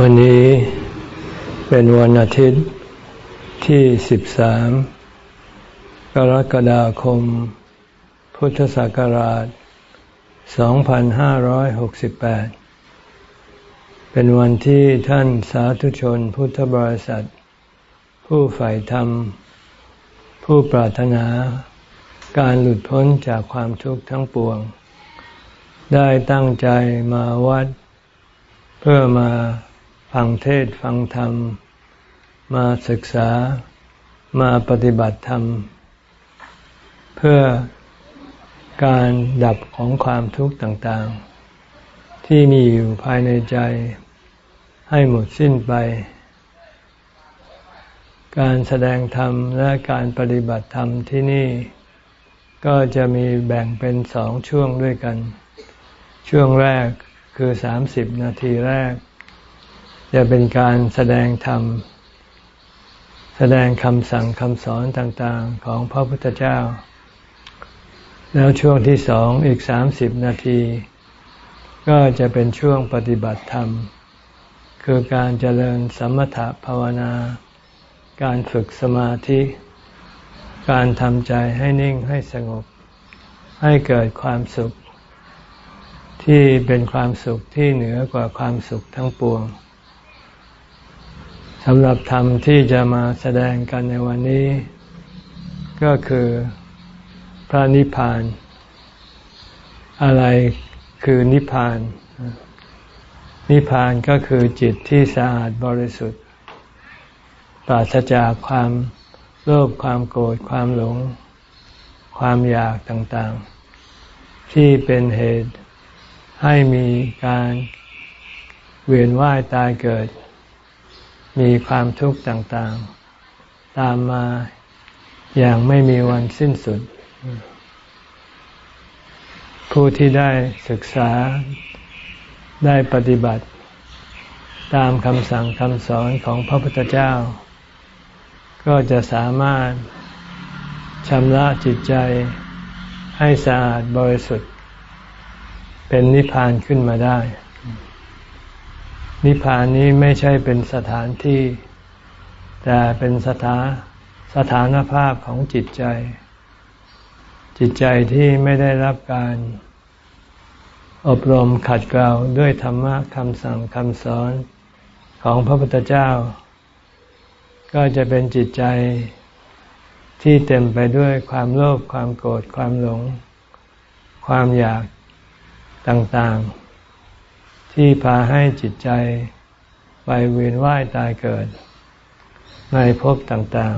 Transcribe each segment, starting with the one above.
วันนี้เป็นวันอาทิตย์ที่ 13 กรกฎาคม พุทธศักราช 2568 เป็นวันที่ท่านสาธุชนพุทธบริษัท ผู้ใฝ่ธรรม ผู้ปรารถนาการหลุดพ้นจากความทุกข์ทั้งปวง ได้ตั้งใจมาวัด เพื่อมา ฟังเทศฟังธรรม มาศึกษามาปฏิบัติธรรม เพื่อการดับของความทุกข์ต่างๆ ที่มีอยู่ภายในใจให้หมดสิ้นไป การแสดงธรรมและการปฏิบัติธรรมที่นี่ ก็จะมีแบ่งเป็นสองช่วงด้วยกัน ช่วงแรกคือสามสิบนาทีแรก จะเป็นการแสดงธรรม แสดงคำสั่งคำสอนต่างๆของพระพุทธเจ้า แล้วช่วงที่สองอีกสามสิบนาที ก็จะเป็นช่วงปฏิบัติธรรม คือการเจริญสมถภาวนา การฝึกสมาธิ การทำใจให้นิ่งให้สงบ ให้เกิดความสุข ที่เป็นความสุขที่เหนือกว่าความสุขทั้งปวง สำหรับธรรมที่จะมาแสดงกันในวันนี้ ก็คือพระนิพพาน อะไรคือนิพพาน นิพพานก็คือจิตที่สะอาดบริสุทธิ์ ปราศจากความโลภความโกรธความหลง ความอยากต่างๆ ที่เป็นเหตุให้มีการเวียนว่ายตายเกิด มีความทุกข์ต่างๆ ตามมาอย่างไม่มีวันสิ้นสุด ผู้ที่ได้ศึกษาได้ปฏิบัติ ตามคำสั่งคำสอนของพระพุทธเจ้า ก็จะสามารถชำระจิตใจให้สะอาดบริสุทธิ์ เป็นนิพพานขึ้นมาได้ นิพพานนี้ไม่ใช่เป็นสถานที่ แต่เป็นสถาสถานภาพของจิตใจ จิตใจที่ไม่ได้รับการ อบรมขัดเกลาด้วยธรรมะคำสั่งคำสอนของพระพุทธเจ้า ก็จะเป็นจิตใจที่เต็มไปด้วยความโลภความโกรธความหลง ความอยากต่างๆ ที่พาให้จิตใจไปเวียนว่ายตายเกิด ในภพต่าง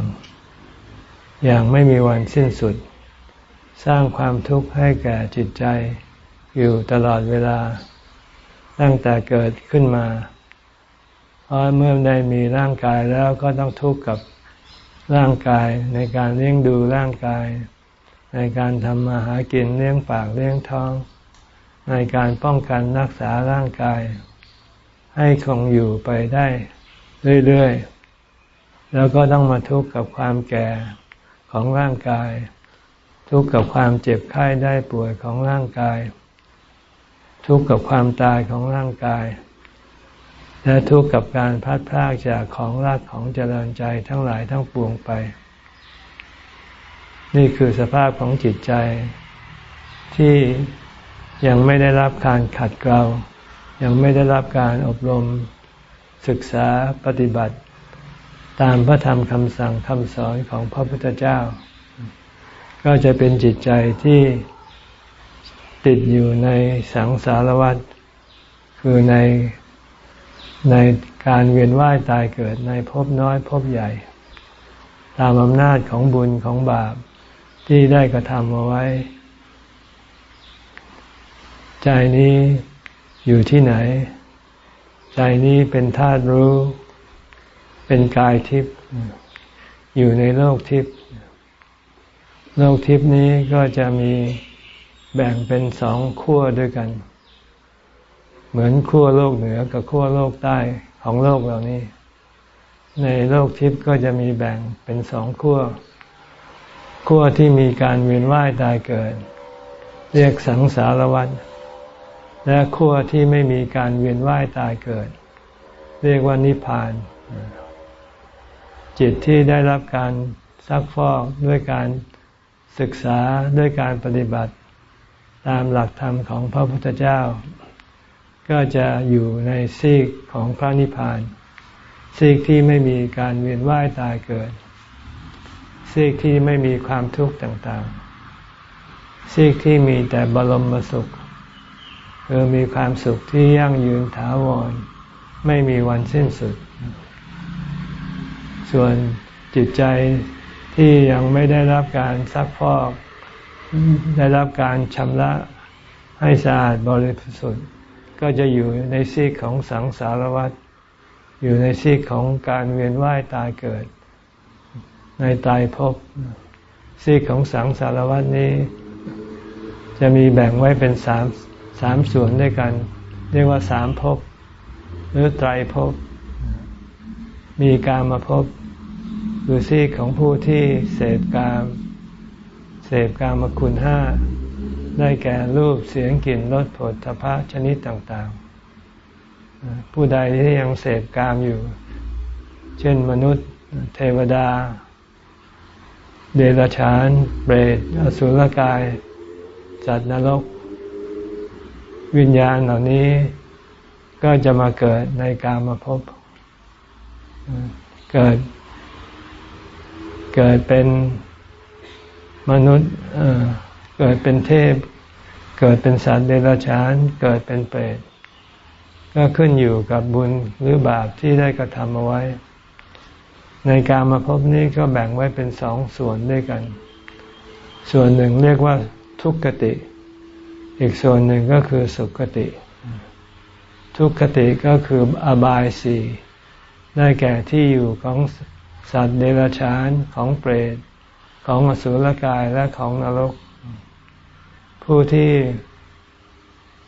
ๆ อย่างไม่มีวันสิ้นสุด สร้างความทุกข์ให้แก่จิตใจอยู่ตลอดเวลา ตั้งแต่เกิดขึ้นมาเพราะเมื่อได้มีร่างกายแล้วก็ต้องทุกข์กับร่างกายในการเลี้ยงดูร่างกาย ในการทำมาหากินเลี้ยงปากเลี้ยงท้อง ในการป้องกันรักษาร่างกาย ให้คงอยู่ไปได้เรื่อยๆ แล้วก็ต้องมาทุกข์กับความแก่ของร่างกาย ทุกข์กับความเจ็บไข้ได้ป่วยของร่างกาย ทุกข์กับความตายของร่างกาย และทุกข์กับการพัดพลากจากของรักของเจริญใจทั้งหลายทั้งปวงไป นี่คือสภาพของจิตใจที่ ยังไม่ได้รับการขัดเกลายังไม่ได้รับการอบรมศึกษาปฏิบัติ ตามพระธรรมคำสั่งคำสอนของพระพุทธเจ้า ก็จะเป็นจิตใจที่ติดอยู่ในสังสารวัฏคือในในการเวียนว่ายตายเกิดในภพน้อยภพใหญ่ ตามอำนาจของบุญของบาปที่ได้กระทำเอาไว้ ใจนี้อยู่ที่ไหน ใจนี้เป็นธาตุรู้ เป็นกายทิพย์อยู่ในโลกทิพย์โลกทิพย์นี้ก็จะมีแบ่งเป็นสองขั้วด้วยกัน เหมือนขั้วโลกเหนือกับขั้วโลกใต้ของโลกเหล่านี้ ในโลกทิพย์ก็จะมีแบ่งเป็นสองขั้วขั้วที่มีการเวียนว่ายตายเกิด เรียกสังสารวัฏ และขั้วที่ไม่มีการเวียนว่ายตายเกิด เรียกว่านิพพาน จิตที่ได้รับการซักฟอกด้วยการศึกษาด้วยการปฏิบัติ ตามหลักธรรมของพระพุทธเจ้า ก็จะอยู่ในซีกของพระนิพพาน ซีกที่ไม่มีการเวียนว่ายตายเกิด ซีกที่ไม่มีความทุกข์ต่างๆ ซีกที่มีแต่บรมสุข คือมีความสุขที่ยั่งยืนถาวร ไม่มีวันสิ้นสุด ส่วนจิตใจที่ยังไม่ได้รับการซักฟอก ได้รับการชำระให้สะอาดบริสุทธิ์ ก็จะอยู่ในซีกของสังสารวัฏอยู่ในซีกของการเวียนว่ายตายเกิด ในตายภพซีกของสังสารวัฏนี้ จะมีแบ่งไว้เป็นสาม สามส่วนด้วยกัน เรียกว่าสามภพหรือไตรภพมีการมาภพคือซีกของผู้ที่เสพกาม เสพกามคุณห้า ได้แก่รูปเสียงกลิ่นรสผลทพะชนิดต่างๆ ผู้ใดที่ยังเสพกามอยู่ เช่นมนุษย์เทวดา เดรัจฉาน เปรตอสุรกายจัดนรก วิญญาณเหล่านี้ก็จะมาเกิดในการมาพบ เกิด เกิดเป็นมนุษย์เกิดเป็นเทพ เกิดเป็นสัตว์เดรัจฉาน เกิดเป็นเปรตก็ขึ้นอยู่กับบุญหรือบาปที่ได้กระทำเอาไว้ ในการมาพบนี้ก็แบ่งไว้เป็นสองส่วนด้วยกัน ส่วนหนึ่งเรียกว่าทุกขติ อีกส่วนหนึ่งก็คือสุขติ ทุกขติก็คืออบายสี่ได้แก่ที่อยู่ของสัตว์เดรัจฉานของเปรตของอสุรกายและของนรก ผู้ที่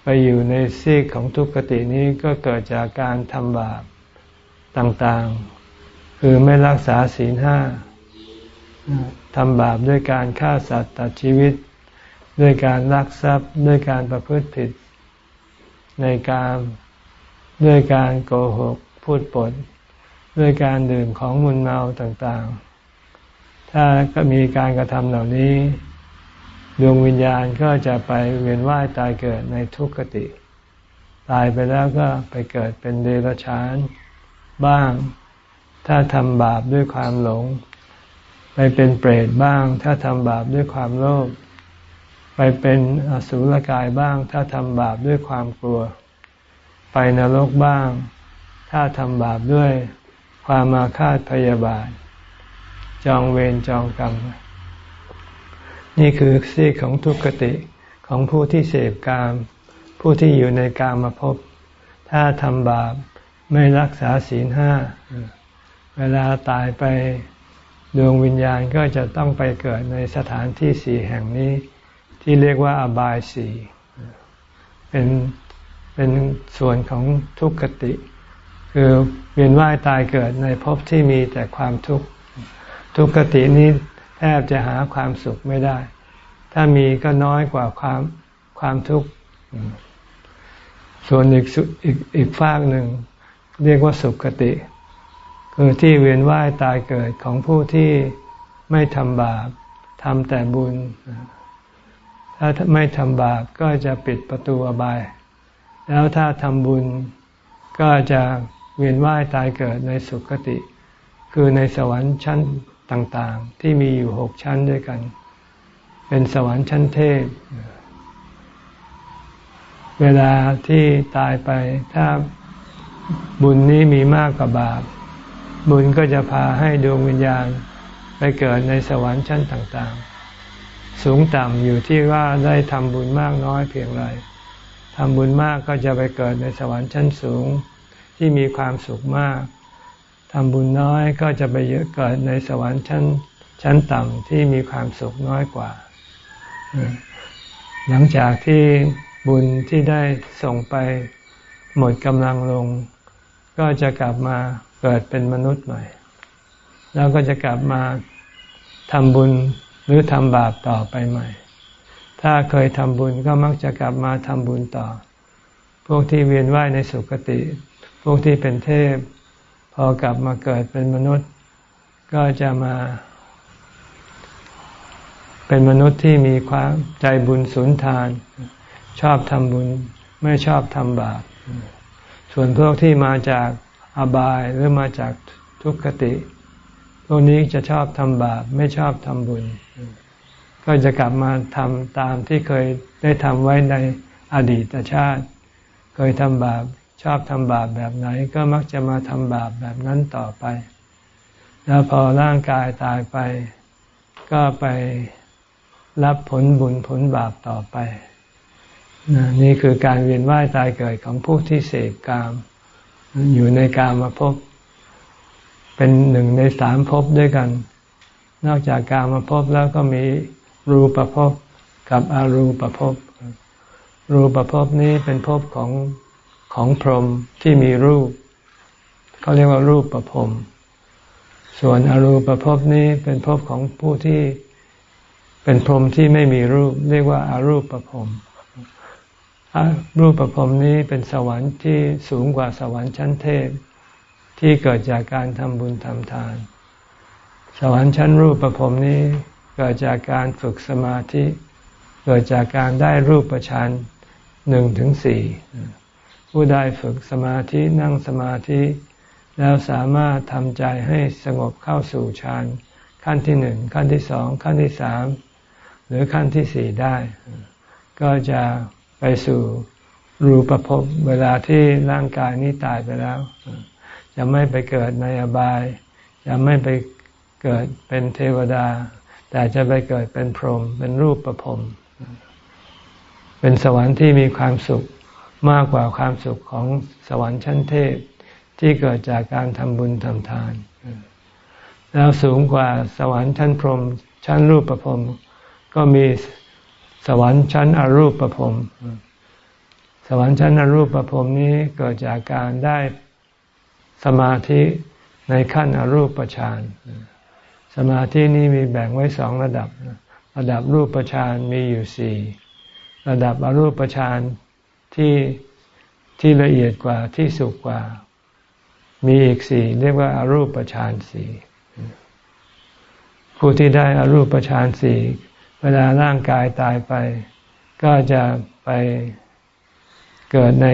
ไปอยู่ในซีกของทุกขตินี้ก็เกิดจากการทำบาปต่างๆ คือไม่รักษาศีลห้าทำบาปด้วยการฆ่าสัตว์ตัดชีวิต ด้วยการลักทรัพย์ ด้วยการประพฤติผิด ในการด้วยการโกหกพูดปด ด้วยการดื่มของมึนเมาต่างๆ ถ้าก็มีการกระทำเหล่านี้ ดวงวิญญาณก็จะไปเวียนว่ายตายเกิดในทุกขติ ตายไปแล้วก็ไปเกิดเป็นเดรัจฉานบ้าง ถ้าทำบาปด้วยความหลง ไปเป็นเปรตบ้าง ถ้าทำบาปด้วยความโลภ ไปเป็นอสุรกายบ้าง ถ้าทำบาปด้วยความกลัว ไปนรกบ้าง ถ้าทำบาปด้วยความมาคาดพยาบาท จองเวรจองกรรม นี่คือซีของทุกขติของผู้ที่เสพกาม ผู้ที่อยู่ในกามมาพบถ้าทำบาปไม่รักษาศีลห้า เวลาตายไปดวงวิญญาณก็จะต้องไปเกิดในสถานที่สี่แห่งนี้ ที่เรียกว่าอบายสีเป็นเป็นส่วนของทุกขติ คือเวียนว่ายตายเกิดในภพที่มีแต่ความทุกข์ทุกขตินี้แทบจะหาความสุขไม่ได้ ถ้ามีก็น้อยกว่าความความทุกข์ส่วนอีกอีกอีกฝากหนึ่ง เรียกว่าสุขติ คือที่เวียนว่ายตายเกิดของผู้ที่ไม่ทำบาปทำแต่บุญ ถ้าไม่ทำบาปก็จะปิดประตูอบาย แล้วถ้าทำบุญก็จะเวียนว่ายตายเกิดในสุคติ คือในสวรรค์ชั้นต่างๆ ที่มีอยู่หกชั้นด้วยกัน เป็นสวรรค์ชั้นเทพ เวลาที่ตายไปถ้าบุญนี้มีมากกว่าบาป บุญก็จะพาให้ดวงวิญญาณไปเกิดในสวรรค์ชั้นต่างๆ สูงต่ำอยู่ที่ว่าได้ทำบุญมากน้อยเพียงไรทำบุญมากก็จะไปเกิดในสวรรค์ชั้นสูงที่มีความสุขมากทำบุญน้อยก็จะไปเยอะเกิดในสวรรค์ชั้นชั้นต่ำที่มีความสุขน้อยกว่า หลังจากที่บุญที่ได้ส่งไปหมดกำลังลง ก็จะกลับมาเกิดเป็นมนุษย์ใหม่ แล้วก็จะกลับมาทำบุญ หรือทำบาปต่อไปใหม่ ถ้าเคยทำบุญก็มักจะกลับมาทำบุญต่อ พวกที่เวียนว่ายในสุคติ พวกที่เป็นเทพ พอกลับมาเกิดเป็นมนุษย์ ก็จะมา เป็นมนุษย์ที่มีความใจบุญสุนทาน ชอบทำบุญไม่ชอบทำบาป ส่วนพวกที่มาจากอบายหรือมาจากทุกขติ พวกนี้จะชอบทำบาปไม่ชอบทำบุญ ก็จะกลับมาทำตามที่เคยได้ทำไว้ในอดีตชาติ เคยทำบาปชอบทำบาปแบบไหน ก็มักจะมาทำบาปแบบนั้นต่อไป แล้วพอร่างกายตายไป ก็ไปรับผลบุญผลบาปต่อไปนี่คือการเวียนว่ายตายเกิดของผู้ที่เสพกาม อยู่ในกามมาพบ เป็นหนึ่งในสามภพด้วยกัน นอกจากกามมาพบแล้วก็มีรูปภพกับอรูปภพ รูปภพนี้เป็นภพของของพรหมที่มีรูป เขาเรียกว่ารูปประพรมส่วนอรูปภพนี้เป็นภพของผู้ที่เป็นพรหมที่ไม่มีรูป เรียกว่าอารูปประพรมรูปประพรมนี้เป็นสวรรค์ที่สูงกว่าสวรรค์ชั้นเทพ ที่เกิดจากการทำบุญทำทาน สวรรค์ชั้นรูปประพรมนี้เกิดจากการฝึกสมาธิ เกิดจากการได้รูปประชานหนึ่งถึงสี่ผู้ได้ฝึกสมาธินั่งสมาธิ แล้วสามารถทำใจให้สงบเข้าสู่ฌานขั้นที่หนึ่งขั้นที่สองขั้นที่สามหรือขั้นที่สี่ได้ ก็จะไปสู่รูปภพเวลาที่ร่างกายนี้ตายไปแล้ว จะไม่ไปเกิดในอบาย จะไม่ไปเกิดเป็นเทวดา แต่จะไปเกิดเป็นพรหมเป็นรูปประพรมเป็นสวรรค์ที่มีความสุขมากกว่าความสุขของสวรรค์ชั้นเทพที่เกิดจากการทำบุญทำทาน แล้วสูงกว่าสวรรค์ชั้นพรหมชั้นรูปประพรมก็มีสวรรค์ชั้นอรูปประพรมสวรรค์ชั้นอรูปประพรมนี้เกิดจากการได้ สมาธิในขั้นอรูปฌานสมาธินี้มีแบ่งไว้สองระดับ ระดับรูปฌานมีอยู่สี่ระดับอรูปฌานที่ที่ละเอียดกว่าที่สุขกว่า มีอีกสี่เรียกว่าอารูปฌานสี่ผู้ที่ได้อารูปฌานสี่เวลาร่างกายตายไป ก็จะไปเกิดใน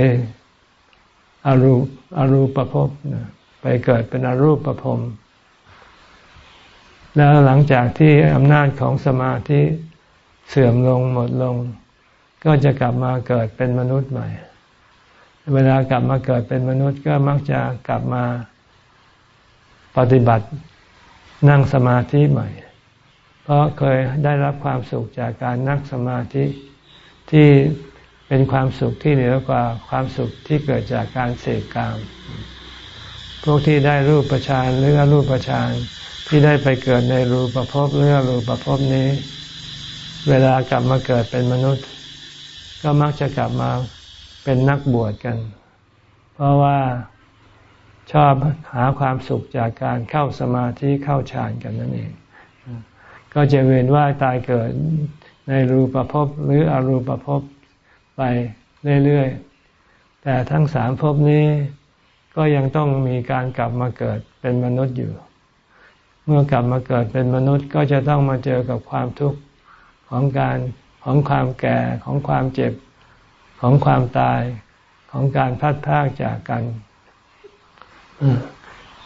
อรูปอรูปภพไปเกิดเป็นอรูปประพรมแล้วหลังจากที่อำนาจของสมาธิเสื่อมลงหมดลง ก็จะกลับมาเกิดเป็นมนุษย์ใหม่ เวลากลับมาเกิดเป็นมนุษย์ก็มักจะกลับมาปฏิบัตินั่งสมาธิใหม่ เพราะเคยได้รับความสุขจากการนั่งสมาธิที่ เป็นความสุขที่เหนือกว่าความสุขที่เกิดจากการเสกกาม พวกที่ได้รูปประชานหรือรูปประชานที่ได้ไปเกิดในรูปประพบหรือรูปประพบนี้ เวลากลับมาเกิดเป็นมนุษย์ ก็มักจะกลับมาเป็นนักบวชกัน เพราะว่าชอบหาความสุขจากการเข้าสมาธิเข้าฌานกันนั่นเองก็จะเวียนว่ายตายเกิดในรูปภพหรืออรูปภพ ไปเรื่อยๆ แต่ทั้งสามภพนี้ก็ยังต้องมีการกลับมาเกิดเป็นมนุษย์อยู่ เมื่อกลับมาเกิดเป็นมนุษย์ก็จะต้องมาเจอกับความทุกข์ของการของความแก่ของความเจ็บของความตายของการพัดพากจากกัน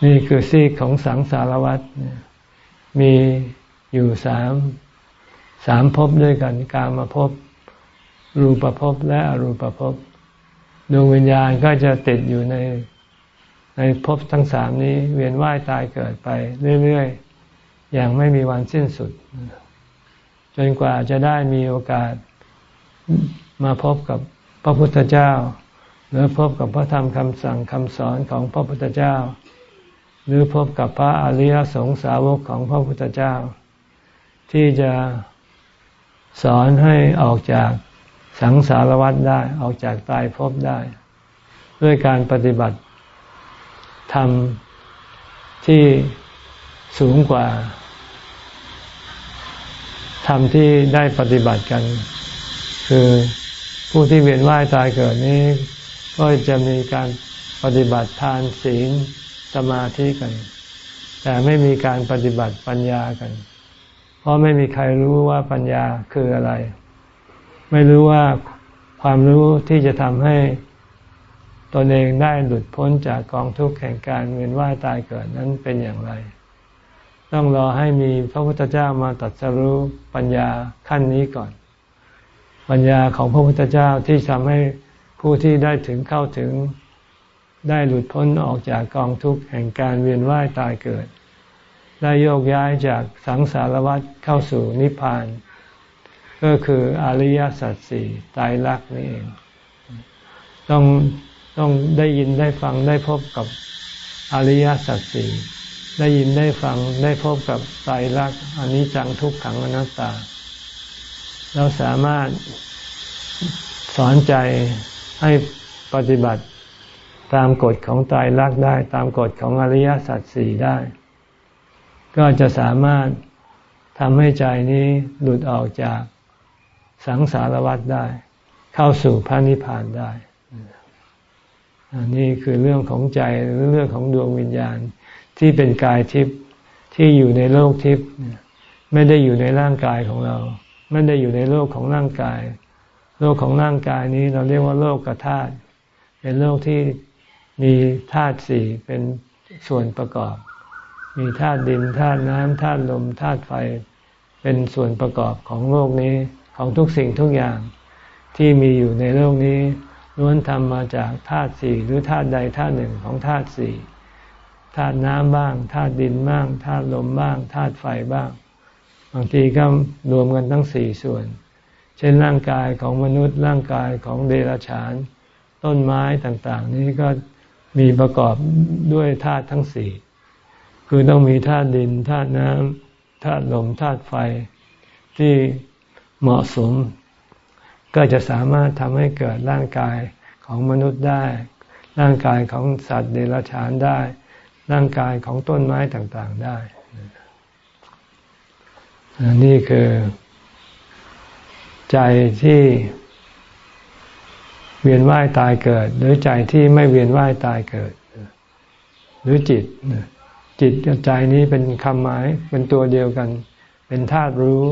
นี่คือซีกของสังสารวัฏมีอยู่สามสามภพด้วยกัน กามาภพ รูปภพและอรูปภพดวงวิญญาณก็จะติดอยู่ในในภพทั้งสามนี้เวียนว่ายตายเกิดไปเรื่อยๆ อย่างไม่มีวันสิ้นสุด จนกว่าจะได้มีโอกาสมาพบกับพระพุทธเจ้า หรือพบกับพระธรรมคำสั่งคำสอนของพระพุทธเจ้า หรือพบกับพระอริยสงสาวกของพระพุทธเจ้า ที่จะสอนให้ออกจาก สังสารวัฏได้ออกจากตายภพได้ ด้วยการปฏิบัติธรรมที่สูงกว่าธรรมที่ได้ปฏิบัติกัน คือผู้ที่เวียนว่ายตายเกิดนี้ ก็จะมีการปปฏิบัติทานศีลสมาธิกัน แต่ไม่มีการปฏิบัติปัญญากัน เพราะไม่มีใครรู้ว่าปัญญาคืออะไร ไม่รู้ว่าความรู้ที่จะทำให้ตนเองได้หลุดพ้นจากกองทุกข์แห่งการเวียนว่ายตายเกิดนั้นเป็นอย่างไร ต้องรอให้มีพระพุทธเจ้ามาตัดสรู้ปัญญาขั้นนี้ก่อน ปัญญาของพระพุทธเจ้าที่ทำให้ผู้ที่ได้ถึงเข้าถึงได้หลุดพ้นออกจากกองทุกข์แห่งการเวียนว่ายตายเกิด ได้โยกย้ายจากสังสารวัฏเข้าสู่นิพพาน ก็คืออริยสัจสี่ตายรักนี่เองต้องต้องได้ยินได้ฟังได้พบกับอริยสัจสี่ได้ยินได้ฟังได้พบกับไตรลักษณ์อนิจจังทุกขังอนัตตา เราสามารถสอนใจให้ปฏิบัติตามกฎของตายรักได้ ตามกฎของอริยสัจสี่ได้ ก็จะสามารถทำให้ใจนี้หลุดออกจาก สังสารวัฏได้ เข้าสู่พระนิพพานได้นี่คือเรื่องของใจหรือเรื่องของดวงวิญญาณที่เป็นกายทิพย์ที่อยู่ในโลกทิพย์ไม่ได้อยู่ในร่างกายของเรา ไม่ได้อยู่ในโลกของร่างกาย โลกของร่างกายนี้เราเรียกว่าโลกกธาตุเป็นโลกที่มีธาตุสี่เป็นส่วนประกอบ มีธาตุดินธาตุน้ำธาตุลมธาตุไฟ เป็นส่วนประกอบของโลกนี้ ของทุกสิ่งทุกอย่างที่มีอยู่ในโลกนี้ล้วนทำมาจากธาตุสี่หรือธาตุใดธาตุหนึ่งของธาตุสี่ธาตุน้ำบ้างธาตุดินบ้างธาตุลมบ้างธาตุไฟบ้าง บางทีก็รวมกันทั้งสี่ส่วน เช่นร่างกายของมนุษย์ร่างกายของเดรัจฉาน ต้นไม้ต่างๆ นี้ก็มีประกอบด้วยธาตุทั้งสี่คือต้องมีธาตุดินธาตุน้ำธาตุลมธาตุไฟ ที่ เหมาะสม ก็จะสามารถทำให้เกิดร่างกายของมนุษย์ได้ ร่างกายของสัตว์เดรัจฉานได้ ร่างกายของต้นไม้ต่างๆได้ นี่คือใจที่เวียนว่ายตายเกิด หรือใจที่ไม่เวียนว่ายตายเกิด หรือจิต จิตกับใจนี้เป็นคำหมายเป็นตัวเดียวกัน เป็นธาตุรู้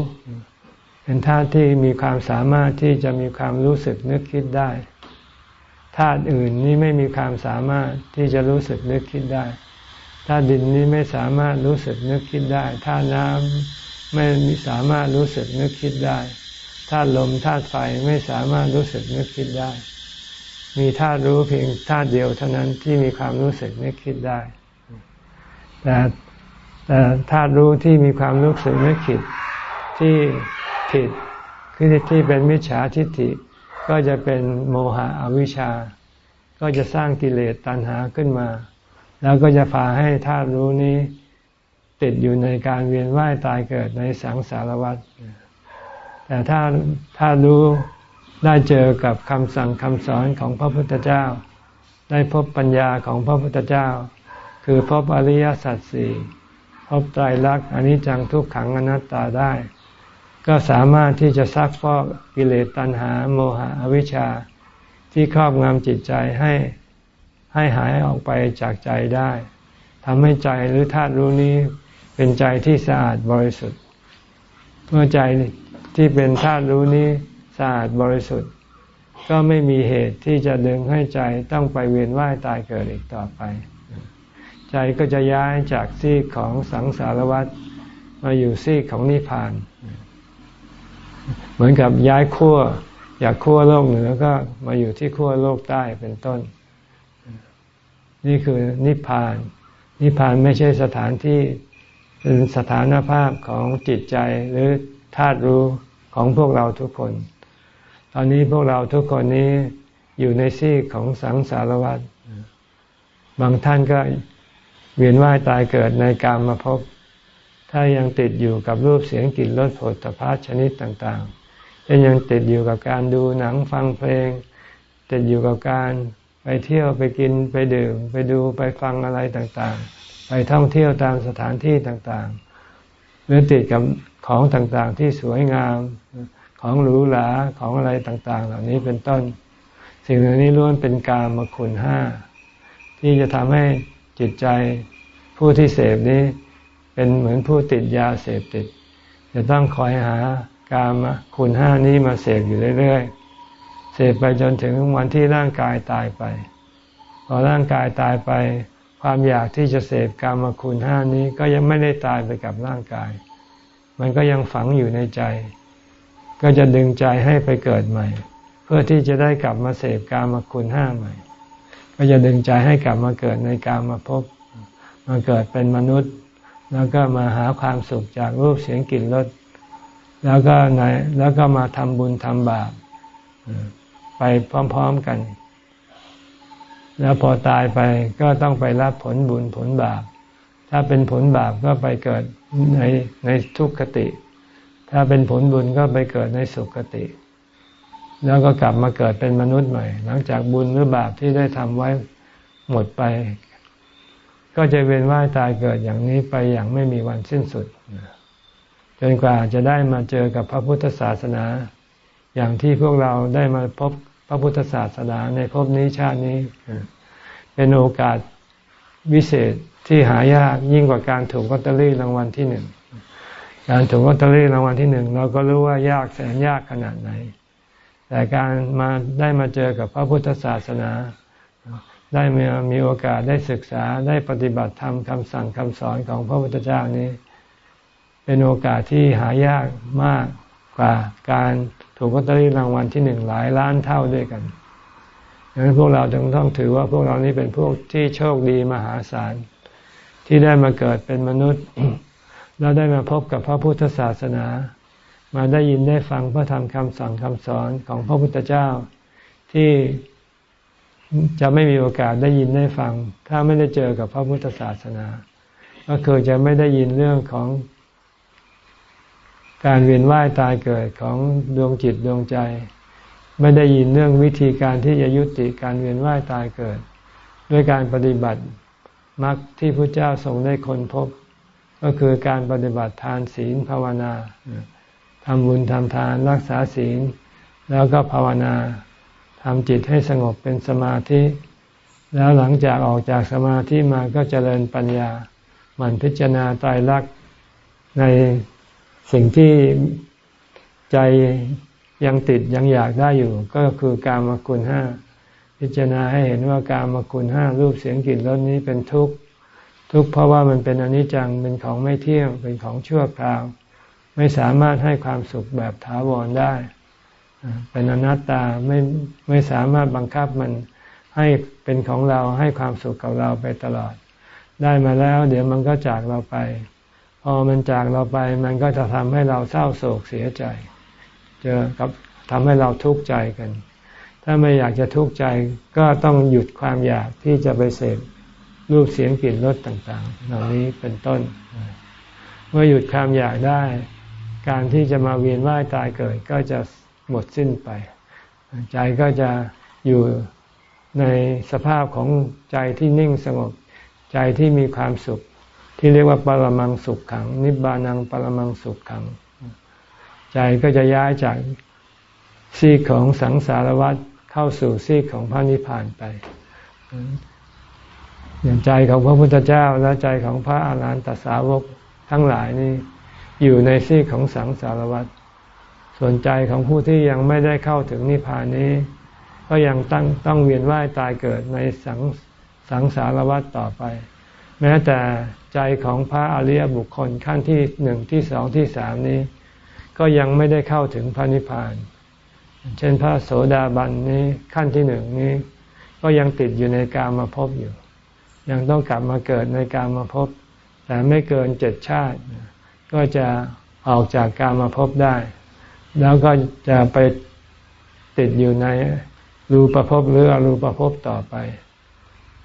เป็นธาตุที่มีความสามารถที่จะมีความรู้สึกนึกคิดได้ธาตุอื่นนี้ไม่มีความสามารถที่จะรู้สึกนึกคิดได้ธาตุดินนี้ไม่สามารถรู้สึกนึกคิดได้ธาตุน้ำไม่มีสามารถรู้สึกนึกคิดได้ธาตุลมธาตุไฟไม่สามารถรู้สึกนึกคิดได้ มีธาตุรู้เพียงธาตุเดียวเท่านั้นที่มีความรู้สึกนึกคิดได้ แต่แต่ธาตุรู้ที่มีความรู้สึกนึกคิดที่ ผิดคือที่เป็นมิจฉาทิฏฐิ ก็จะเป็นโมหะอวิชชา ก็จะสร้างกิเลสตัณหาขึ้นมา แล้วก็จะพาให้ธาตุรู้นี้ ติดอยู่ในการเวียนว่ายตายเกิดในสังสารวัฏแต่ถ้าถ้ารู้ได้เจอกับคำสั่งคำสอนของพระพุทธเจ้า ได้พบปัญญาของพระพุทธเจ้า คือพบอริยสัจสี่พบไตรลักษณ์อนิจจังทุกขังอนัตตาได้ ก็สามารถที่จะซักฟอกกิเลสตัณหาโมหะอวิชชาที่ครอบงำจิตใจให้ให้หายออกไปจากใจได้ทำให้ใจหรือธาตุรู้นี้เป็นใจที่สะอาดบริสุทธิ์ เมื่อใจที่เป็นธาตุรู้นี้สะอาดบริสุทธิ์ ก็ไม่มีเหตุที่จะดึงให้ใจต้องไปเวียนว่ายตายเกิดอีกต่อไป ใจก็จะย้ายจากซีกของสังสารวัฏมาอยู่ซีกของนิพพานเเหมือนกับย้ายขั้วอยากขั้วโลกเหนือก็มาอยู่ที่ขั้วโลกใต้เป็นต้น นี่คือนิพพาน นิพพานไม่ใช่สถานที่เป็นสถานภาพของจิตใจหรือธาตุรู้ของพวกเราทุกคน ตอนนี้พวกเราทุกคนนี้อยู่ในซีกของสังสารวัฏบางท่านก็เวียนว่ายตายเกิดในกามมาพบ ถ้ายังติดอยู่กับรูปเสียงกลิ่นรสผลตภะชนิดต่างๆยังยังติดอยู่กับการดูหนังฟังเพลง ติดอยู่กับการไปเที่ยวไปกินไปดื่ม ไปดูไปฟังอะไรต่างๆ ไปท่องเที่ยวตามสถานที่ต่างๆ หรือติดกับของต่างๆที่สวยงามของหรูหราของอะไรต่างๆ เหล่านี้เป็นต้น สิ่งเหล่านี้ล้วนเป็นกามคุณห้าที่จะทำให้จิตใจผู้ที่เสพนี้ เป็นเหมือนผู้ติดยาเสพติด จะต้องคอยหากามคุณห้านี้มาเสพอยู่เรื่อยๆ เสพไปจนถึงวันที่ร่างกายตายไป พอร่างกายตายไป ความอยากที่จะเสพกามคุณห้านี้ก็ยังไม่ได้ตายไปกับร่างกาย มันก็ยังฝังอยู่ในใจ ก็จะดึงใจให้ไปเกิดใหม่ เพื่อที่จะได้กลับมาเสพกามคุณห้าใหม่ ก็จะดึงใจให้กลับมาเกิดในกามาพบมาเกิดเป็นมนุษย์ แล้วก็มาหาความสุขจากรูปเสียงกลิ่นรสแล้วก็ในแล้วก็มาทำบุญทำบาปไปพร้อม ๆกัน แล้วพอตายไปก็ต้องไปรับผลบุญผลบาป ถ้าเป็นผลบาปก็ไปเกิดในในทุกขติ ถ้าเป็นผลบุญก็ไปเกิดในสุขติ แล้วก็กลับมาเกิดเป็นมนุษย์ใหม่ หลังจากบุญหรือบาปที่ได้ทำไว้หมดไป ก็จะเวียนว่ายตายเกิดอย่างนี้ไปอย่างไม่มีวันสิ้นสุด จนกว่าจะได้มาเจอกับพระพุทธศาสนา อย่างที่พวกเราได้มาพบพระพุทธศาสนาในภพนี้ชาตินี้ เป็นโอกาสวิเศษที่หายากยิ่งกว่าการถูกลอตเตอรี่รางวัลที่หนึ่งการถูกลอตเตอรี่รางวัลที่หนึ่งเราก็รู้ว่ายากแสนยากขนาดไหน แต่การมาได้มาเจอกับพระพุทธศาสนา ได้มีมีโอกาสได้ศึกษาได้ปฏิบัติธรรมคำสั่งคำสอนของพระพุทธเจ้านี้ เป็นโอกาสที่หายากมากกว่าการถูกลอตเตอรี่รางวัลที่หนึ่งหลายล้านเท่าด้วยกันดังนั้นพวกเราจึงต้องถือว่าพวกเรานี้เป็นพวกที่โชคดีมหาศาลที่ได้มาเกิดเป็นมนุษย์แล้วได้มาพบกับพระพุทธศาสนา มาได้ยินได้ฟังพระธรรมคำสั่งคำสอนของพระพุทธเจ้าที่ จะไม่มีโอกาสได้ยินได้ฟัง ถ้าไม่ได้เจอกับพระพุทธศาสนา ก็คือจะไม่ได้ยินเรื่องของการเวียนว่ายตายเกิดของดวงจิตดวงใจ ไม่ได้ยินเรื่องวิธีการที่จะยุติการเวียนว่ายตายเกิด ด้วยการปฏิบัติมรรคที่พระเจ้าทรงได้คนพบ ก็คือการปฏิบัติทานศีลภาวนาทำบุญทำทานรักษาศีล แล้วก็ภาวนา ทำจิตให้สงบเป็นสมาธิ แล้วหลังจากออกจากสมาธิมาก็เจริญปัญญาหมั่นพิจารณาตายรักในสิ่งที่ใจยังติดยังอยากได้อยู่ ก็คือการมคุณห้าพิจารณาให้เห็นว่าการมคุณห้ารูปเสียงกลิ่นรสนี้เป็นทุกข์ทุกข์เพราะว่ามันเป็นอนิจจังเป็นของไม่เที่ยงเป็นของชั่วคราว ไม่สามารถให้ความสุขแบบถาวรได้ เป็นอนัตตาไม่ไม่สามารถบังคับมันให้เป็นของเราให้ความสุขกับเราไปตลอด ได้มาแล้ว เดี๋ยวมันก็จากเราไป พอมันจากเราไป มันก็จะทำให้เราเศร้าโศกเสียใจ เจอกับทำให้เราทุกข์ใจกัน ถ้าไม่อยากจะทุกข์ใจก็ต้องหยุดความอยากที่จะไปเสพรูปเสียงกลิ่นรสต่างๆ เหล่านี้เป็นต้น เมื่อหยุดความอยากได้ การที่จะมาเวียนว่ายตายเกิดก็จะ หมดสิ้นไป ใจก็จะอยู่ในสภาพของใจที่นิ่งสงบ ใจที่มีความสุข ที่เรียกว่าปรมังสุขขัง นิบานังปรมังสุขขัง ใจก็จะย้ายจากซีของสังสารวัฏเข้าสู่ซีของพระนิพพานไปอย่างใจของพระพุทธเจ้าและใจของพระอาหารหันตสาวกทั้งหลายนี่อยู่ในซีของสังสารวัฏ ส่วนใจของผู้ที่ยังไม่ได้เข้าถึงนิพพานนี้ ก็ยังตั้งต้องเวียนว่ายตายเกิดในสังสังสารวัฏต่อไป แม้แต่ใจของพระอริยบุคคลขั้นที่หนึ่งที่สองที่สามนี้ ก็ยังไม่ได้เข้าถึงพระนิพพาน เช่นพระโสดาบันนี้ขั้นที่หนึ่งนี้ ก็ยังติดอยู่ในกามาพบอยู่ ยังต้องกลับมาเกิดในกามาพบแต่ไม่เกินเจ็ดชาติ ก็จะออกจากกามาพบได้ แล้วก็จะไปติดอยู่ในรูปภพหรืออรูปภพต่อไป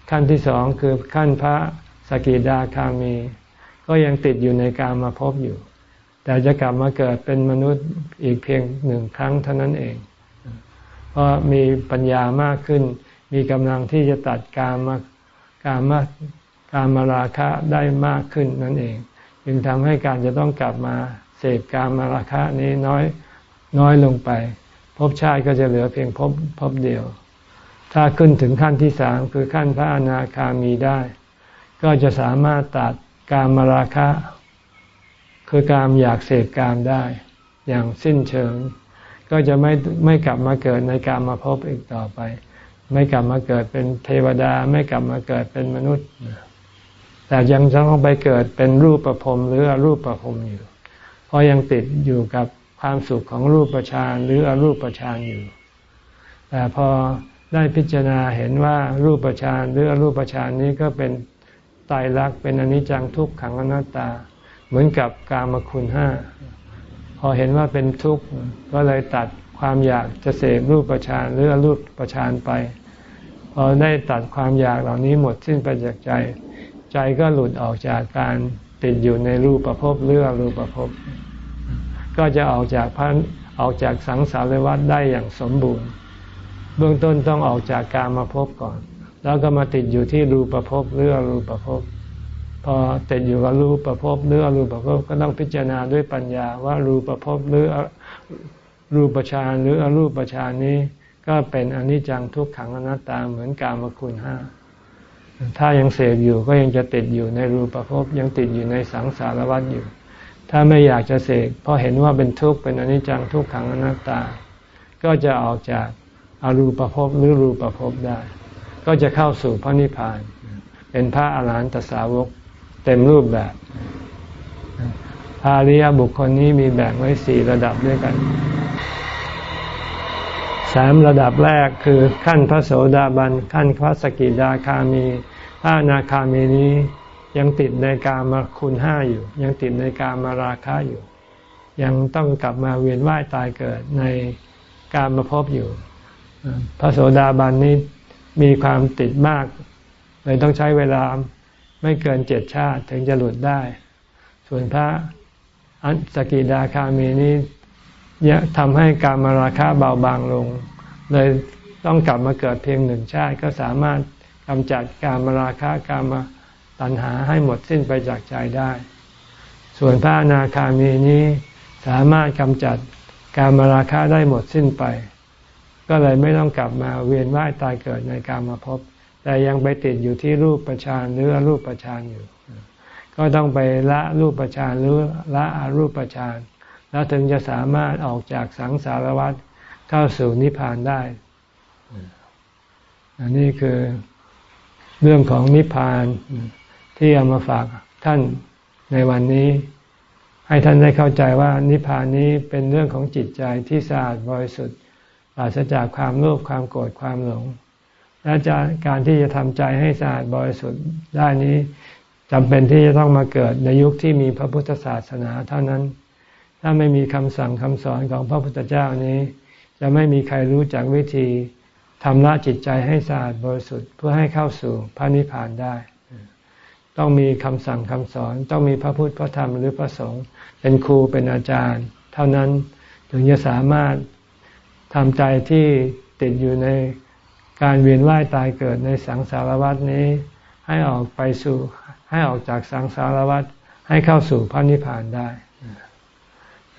ขั้นที่สองคือขั้นพระสกิดาคามี ก็ยังติดอยู่ในการมาพบอยู่ แต่จะกลับมาเกิดเป็นมนุษย์อีกเพียงหนึ่งครั้งเท่านั้นเอง เพราะมีปัญญามากขึ้น มีกำลังที่จะตัดการมาการมาการมาราคะได้มากขึ้นนั่นเอง จึงทำให้การจะต้องกลับมาเสพการมาราคะนี้น้อย น้อยลงไปพบชาติก็จะเหลือเพียงพบพบเดียว ถ้าขึ้นถึงขั้นที่สามคือขั้นพระอนาคามีได้ ก็จะสามารถตัดการมราคะ คือการอยากเสพกามได้ อย่างสิ้นเชิง ก็จะไม่ไม่กลับมาเกิดในการมาพบอีกต่อไป ไม่กลับมาเกิดเป็นเทวดา ไม่กลับมาเกิดเป็นมนุษย์ แต่ยังต้องไปเกิดเป็นรูปประพรมหรือรูปประพรมอยู่ เพราะยังติดอยู่กับ ความสุขของรูปประชานหรืออรูปประชานอยู่ แต่พอได้พิจารณาเห็นว่ารูปฌานหรืออรูปฌานนี้ก็เป็นตายรักเป็นอนิจจังทุกขังอนัตตา เหมือนกับกามคุณห้าพอเห็นว่าเป็นทุกข์ก็เลยตัดความอยากจะเสพรูปฌานหรืออรูปฌานไป พอได้ตัดความอยากเหล่านี้หมดสิ้นไปจากใจ ใจก็หลุดออกจากการติดอยู่ในรูปประพบหรืออรูปประพบ ก็จะออกจากพันออกจากสังสารวัฏได้อย่างสมบูรณ์ เบื้องต้นต้องออกจากการมาพบก่อน แล้วก็มาติดอยู่ที่รูปประพบหรืออรูปประพบพอติดอยู่กับรูปประพบหรืออรูปประพบก็ต้องพิจารณาด้วยปัญญาว่ารูปประพบหรือรูปฌานหรืออรูปฌานนี้ ก็เป็นอนิจจังทุกขังอนัตตาเหมือนกามคุณห้าถ้ายังเสพอยู่ก็ยังจะติดอยู่ในรูปประพบยังติดอยู่ในสังสารวัฏอยู่ ถ้าไม่อยากจะเสกเพราะเห็นว่าเป็นทุกข์เป็นอนิจจังทุกขังอนัตตา ก็จะออกจากอรูปภพหรือรูปภพได้ ก็จะเข้าสู่พระนิพพาน เป็นพระอาหารหันตสาวกเต็มรูปแบบพาริยบุคคลนี้มีแบ่งไว้สี่ระดับด้วยกันสามระดับแรกคือขั้นพระโสดาบันขั้นพระสกิดาคามีพระนาคามีนี้ ยังติดในการมาคุณห้าอยู่ ยังติดในการมาราคะอยู่ ยังต้องกลับมาเวียนว่ายตายเกิดในการมาพบอยู่ พระโสดาบันนี้มีความติดมาก เลยต้องใช้เวลาไม่เกินเจ็ดชาติถึงจะหลุดได้ ส่วนพระอัสกิดาคามีนี้ทำให้การมาราคะเบาบางลง เลยต้องกลับมาเกิดเพียงหนึ่งชาติก็สามารถกำจัดการมาราคะการมา ตัณหาให้หมดสิ้นไปจากใจได้ ส่วนพระอนาคามีนี้สามารถกำจัดการมาราคะได้หมดสิ้นไป ก็เลยไม่ต้องกลับมาเวียนว่ายตายเกิดในการมาพบ แต่ยังไปติดอยู่ที่รูปประชานหรือรูปประชานอยู่ ก็ต้องไปละรูปประชานหรือละอรูปประชานแล้วถึงจะสามารถออกจากสังสารวัฏเข้าสู่นิพพานได้ อันนี้คือเรื่องของนิพพาน ที่เอามาฝากท่านในวันนี้ ให้ท่านได้เข้าใจว่านิพพานนี้เป็นเรื่องของจิตใจที่สะอาดบริสุทธิ์ปราศจากความโลภความโกรธความหลง และจะการที่จะทำใจให้สะอาดบริสุทธิ์ได้นี้จำเป็นที่จะต้องมาเกิดในยุคที่มีพระพุทธศาสนาเท่านั้น ถ้าไม่มีคำสั่งคำสอนของพระพุทธเจ้านี้ จะไม่มีใครรู้จักวิธีทำละจิตใจให้สะอาดบริสุทธิ์เพื่อให้เข้าสู่พระนิพพานได้ ต้องมีคำสั่งคำสอน ต้องมีพระพุทธพระธรรมหรือพระสงฆ์เป็นครูเป็นอาจารย์ เท่านั้นถึงจะสามารถทำใจที่ติดอยู่ในการเวียนว่ายตายเกิดในสังสารวัฏนี้ ให้ออกไปสู่ให้ออกจากสังสารวัฏให้เข้าสู่พระนิพพานได้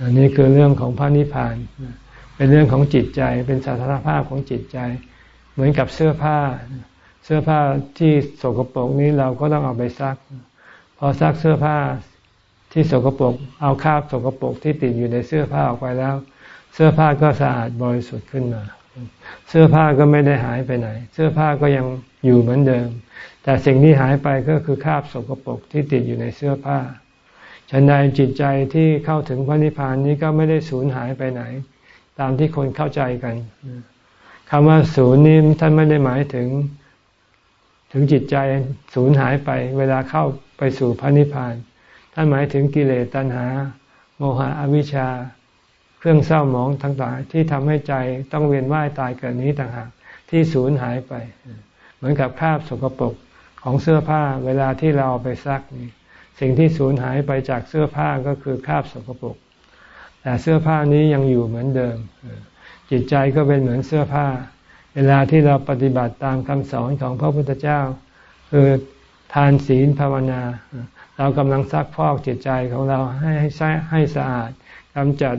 อันนี้คือเรื่องของพระนิพพาน เป็นเรื่องของจิตใจ เป็นสถานภาพของจิตใจ เหมือนกับเสื้อผ้า เสื้อผ้าที่สกปรกนี้เราก็ต้องเอาไปซัก พอซักเสื้อผ้าที่สกปรกเอาคราบสกปรกที่ติดอยู่ในเสื้อผ้าออกไปแล้ว เสื้อผ้าก็สะอาดบริสุทธิ์ขึ้นมา เสื้อผ้าก็ไม่ได้หายไปไหน เสื้อผ้าก็ยังอยู่เหมือนเดิม แต่สิ่งที่หายไปก็คือคราบสกปรกที่ติดอยู่ในเสื้อผ้าฉันใดจิตใจที่เข้าถึงพระนิพพานนี้ก็ไม่ได้สูญหายไปไหน ตามที่คนเข้าใจกันคำว่าศูนย์นี้ท่านไม่ได้หมายถึง ถึงจิตใจสูญหายไปเวลาเข้าไปสู่พระนิพพาน ท่านหมายถึงกิเลสตัณหา โมหะอวิชชา เครื่องเศร้าหมองทั้งหลายที่ทำให้ใจต้องเวียนว่ายตายเกิดนี้ต่างหากที่สูญหายไป เหมือนกับคราบสกปรกของเสื้อผ้าเวลาที่เราไปซักนี่สิ่งที่สูญหายไปจากเสื้อผ้าก็คือคราบสกปรกแต่เสื้อผ้านี้ยังอยู่เหมือนเดิม จิตใจก็เป็นเหมือนเสื้อผ้า เวลาที่เราปฏิบัติตามคำสอนของพระพุทธเจ้า คือทานศีลภาวนา เรากำลังซักพอกจิตใจของเราให้ให้ให้สะอาดกำจัด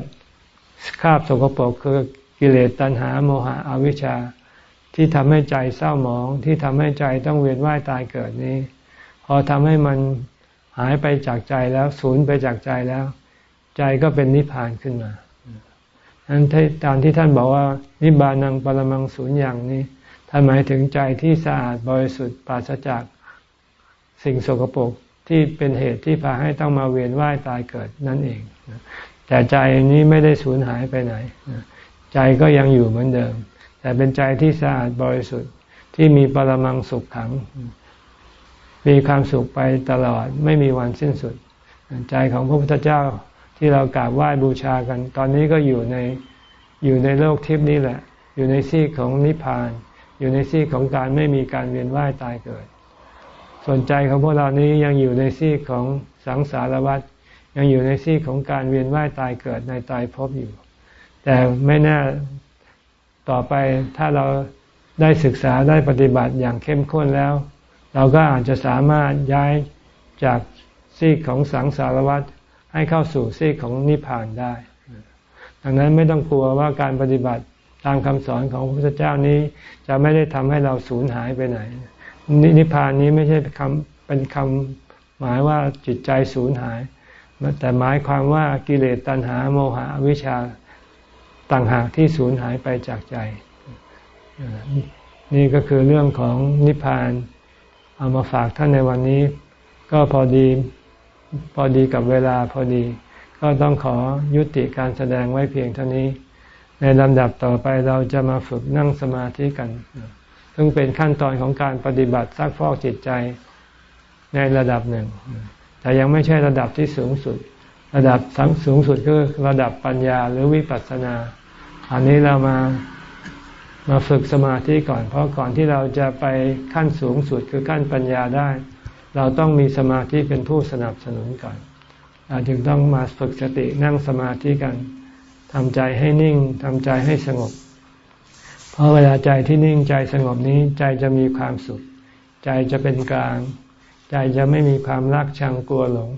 คราบสกปรกคือกิเลสตัณหาโมหะอวิชชา ที่ทำให้ใจเศร้าหมองที่ทำให้ใจต้องเวียนว่ายตายเกิดนี้ พอทำให้มันหายไปจากใจแล้ว สูญไปจากใจแล้ว ใจก็เป็นนิพพานขึ้นมา นั้นตอนที่ท่านบอกว่านิบานังปรมังสูญอย่างนี้ท่านหมายถึงใจที่สะอาดบริสุทธิ์ปราศจากสิ่งสกปรกที่เป็นเหตุที่พาให้ต้องมาเวียนว่ายตายเกิดนั่นเอง แต่ใจนี้ไม่ได้สูญหายไปไหน ใจก็ยังอยู่เหมือนเดิม แต่เป็นใจที่สะอาดบริสุทธิ์ที่มีปรมังสุขขัง มีความสุขไปตลอดไม่มีวันสิ้นสุด ใจของพระพุทธเจ้า ที่เรากราบไหว้บูชากัน ตอนนี้ก็อยู่ในอยู่ในโลกทิพนี้แหละ อยู่ในซีกของนิพพาน อยู่ในซีกของการไม่มีการเวียนว่ายตายเกิด ส่วนใจของพวกเรานี้ยังอยู่ในซีกของสังสารวัฏยังอยู่ในซีกของการเวียนว่ายตายเกิดในตายพบอยู่ แต่ไม่แน่ต่อไปถ้าเราได้ศึกษาได้ปฏิบัติอย่างเข้มข้นแล้ว เราก็อาจจะสามารถย้ายจากซีกของสังสารวัฏ ให้เข้าสู่ซีกของนิพพานได้ ดังนั้นไม่ต้องกลัวว่าการปฏิบัติตามคำสอนของพระพุทธเจ้านี้ จะไม่ได้ทำให้เราสูญหายไปไหน นิพพานนี้ไม่ใช่คำเป็นคำหมายว่าจิตใจสูญหาย แต่หมายความว่ากิเลสตัณหาโมหะวิชาต่างหากที่สูญหายไปจากใจ นี่ก็คือเรื่องของนิพพานเอามาฝากท่านในวันนี้ ก็พอดี พอดีกับเวลาพอดี ก็ต้องขอยุติการแสดงไว้เพียงเท่านี้ ในลำดับต่อไปเราจะมาฝึกนั่งสมาธิกัน ซึ่งเป็นขั้นตอนของการปฏิบัติซักฟอกจิตใจในระดับหนึ่ง แต่ยังไม่ใช่ระดับที่สูงสุด ระดับสูงสุดคือระดับปัญญาหรือวิปัสสนา อันนี้เรามามาฝึกสมาธิก่อน เพราะก่อนที่เราจะไปขั้นสูงสุดคือขั้นปัญญาได้ เราต้องมีสมาธิเป็นผู้สนับสนุนก่อนเราจึงต้องมาฝึกสตินั่งสมาธิกันทำใจให้นิ่งทำใจให้สงบ เพราะเวลาใจที่นิ่งใจสงบนี้ใจจะมีความสุข ใจจะเป็นกลาง ใจจะไม่มีความรักชังกลัวหลง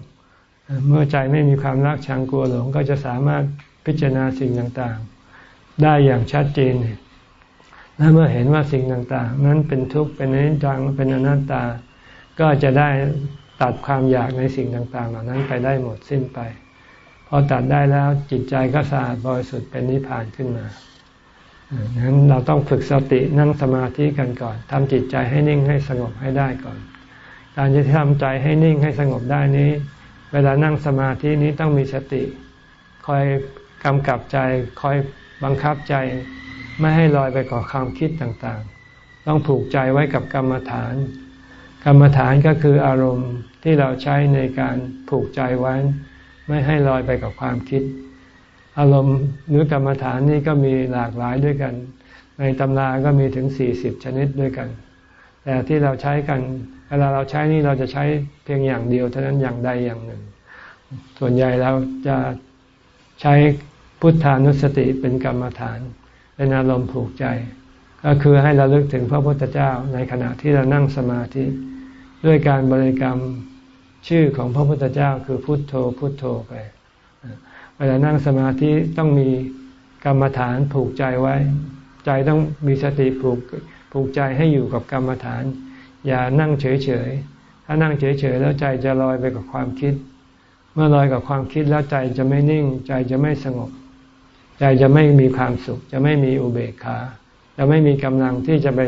เมื่อใจไม่มีความรักชังกลัวหลง ก็จะสามารถพิจารณาสิ่งต่างๆ ได้อย่างชัดเจน และเมื่อเห็นว่าสิ่งต่างๆ นั้นเป็นทุกข์เป็นอนิจจังเป็นอนัตตา ก็จะได้ตัดความอยากในสิ่งต่าง ๆ เหล่านั้นไปได้หมดสิ้นไป พอตัดได้แล้วจิตใจก็สะอาดบริสุทธิ์เป็นนิพพานขึ้นมานั้นเราต้องฝึกสตินั่งสมาธิกันก่อนทำจิตใจให้นิ่งให้สงบให้ได้ก่อน การจะทำใจให้นิ่งให้สงบได้นี้ เวลานั่งสมาธินี้ต้องมีสติ คอยกำกับใจคอยบังคับใจไม่ให้ลอยไปกับความคิดต่างๆ ต้องผูกใจไว้กับกรรมฐาน กรรมฐานก็คืออารมณ์ที่เราใช้ในการผูกใจไว้ ไม่ให้ลอยไปกับความคิด อารมณ์หรือกรรมฐานนี่ก็มีหลากหลายด้วยกัน ในตำราก็มีถึงสี่สิบชนิดด้วยกัน แต่ที่เราใช้กันเวลาเราใช้นี่เราจะใช้เพียงอย่างเดียวเท่านั้นอย่างใดอย่างหนึ่ง ส่วนใหญ่เราจะใช้พุทธานุสติเป็นกรรมฐาน เป็นอารมณ์ผูกใจ ก็คือให้เราลึกถึงพระพุทธเจ้าในขณะที่เรานั่งสมาธิ ด้วยการบริกรรมชื่อของพระพุทธเจ้าคือพุทโธพุทโธไปเวลานั่งสมาธิต้องมีกรรมฐานผูกใจไว้ ใจต้องมีสติผูกผูกใจให้อยู่กับกรรมฐาน อย่านั่งเฉยๆถ้านั่งเฉยๆแล้วใจจะลอยไปกับความคิด เมื่อลอยกับความคิดแล้วใจจะไม่นิ่ง ใจจะไม่สงบ ใจจะไม่มีความสุข จะไม่มีอุเบกขาจะไม่มีกำลังที่จะไป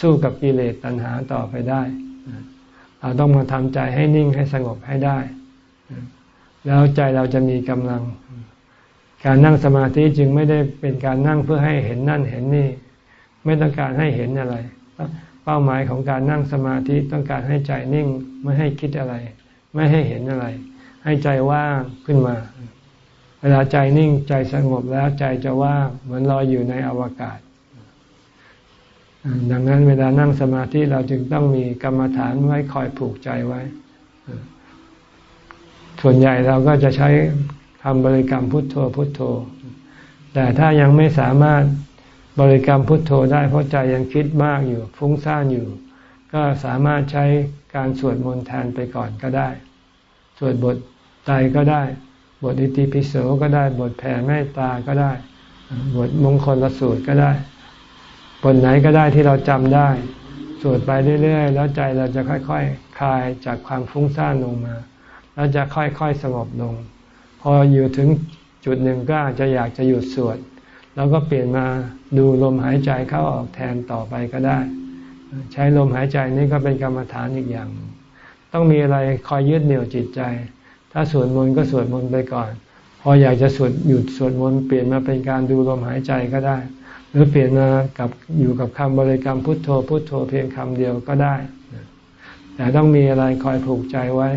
สู้กับกิเลสตัณหาต่อไปได้ เราต้องมาทำใจให้นิ่งให้สงบให้ได้ แล้วใจเราจะมีกำลัง การนั่งสมาธิจึงไม่ได้เป็นการนั่งเพื่อให้เห็นนั่นเห็นนี่ ไม่ต้องการให้เห็นอะไร เป้าหมายของการนั่งสมาธิต้องการให้ใจนิ่งไม่ให้คิดอะไร ไม่ให้เห็นอะไร ให้ใจว่างขึ้นมา เวลาใจนิ่งใจสงบแล้วใจจะว่างเหมือนลอยอยู่ในอวกาศ ดังนั้นเวลานั่งสมาธิเราจึงต้องมีกรรมฐานไว้คอยผูกใจไว้ ส่วนใหญ่เราก็จะใช้คำบริกรรมพุทโธพุทโธ แต่ถ้ายังไม่สามารถบริกรรมพุทโธได้เพราะใจยังคิดมากอยู่ ฟุ้งซ่านอยู่ ก็สามารถใช้การสวดมนต์แทนไปก่อนก็ได้ สวดบทใจก็ได้ บทอิติปิโสก็ได้ บทแผ่เมตตาก็ได้ บทมงคลละสูตรก็ได้ บทไหนก็ได้ที่เราจำได้ สวดไปเรื่อยๆ แล้วใจเราจะค่อยๆคคลายจากความฟุ้งซ่านลงมา แล้วจะค่อยๆสงบลง พออยู่ถึงจุดหนึ่งก็อาจจะอยากจะหยุดสวด แล้วก็เปลี่ยนมาดูลมหายใจเข้าออกแทนต่อไปก็ได้ ใช้ลมหายใจนี่ก็เป็นกรรมฐานอีกอย่าง ต้องมีอะไรคอยยึดเหนี่ยวจิตใจ ถ้าสวดมนต์ก็สวดมนต์ไปก่อน พออยากจะสวดหยุดสวดมนต์เปลี่ยนมาเป็นการดูลมหายใจก็ได้ หรือเปลี่ยนมากับอยู่กับคำบริกรรมพุทโธพุทโธเพียงคำเดียวก็ได้ แต่ต้องมีอะไรคอยผูกใจไว้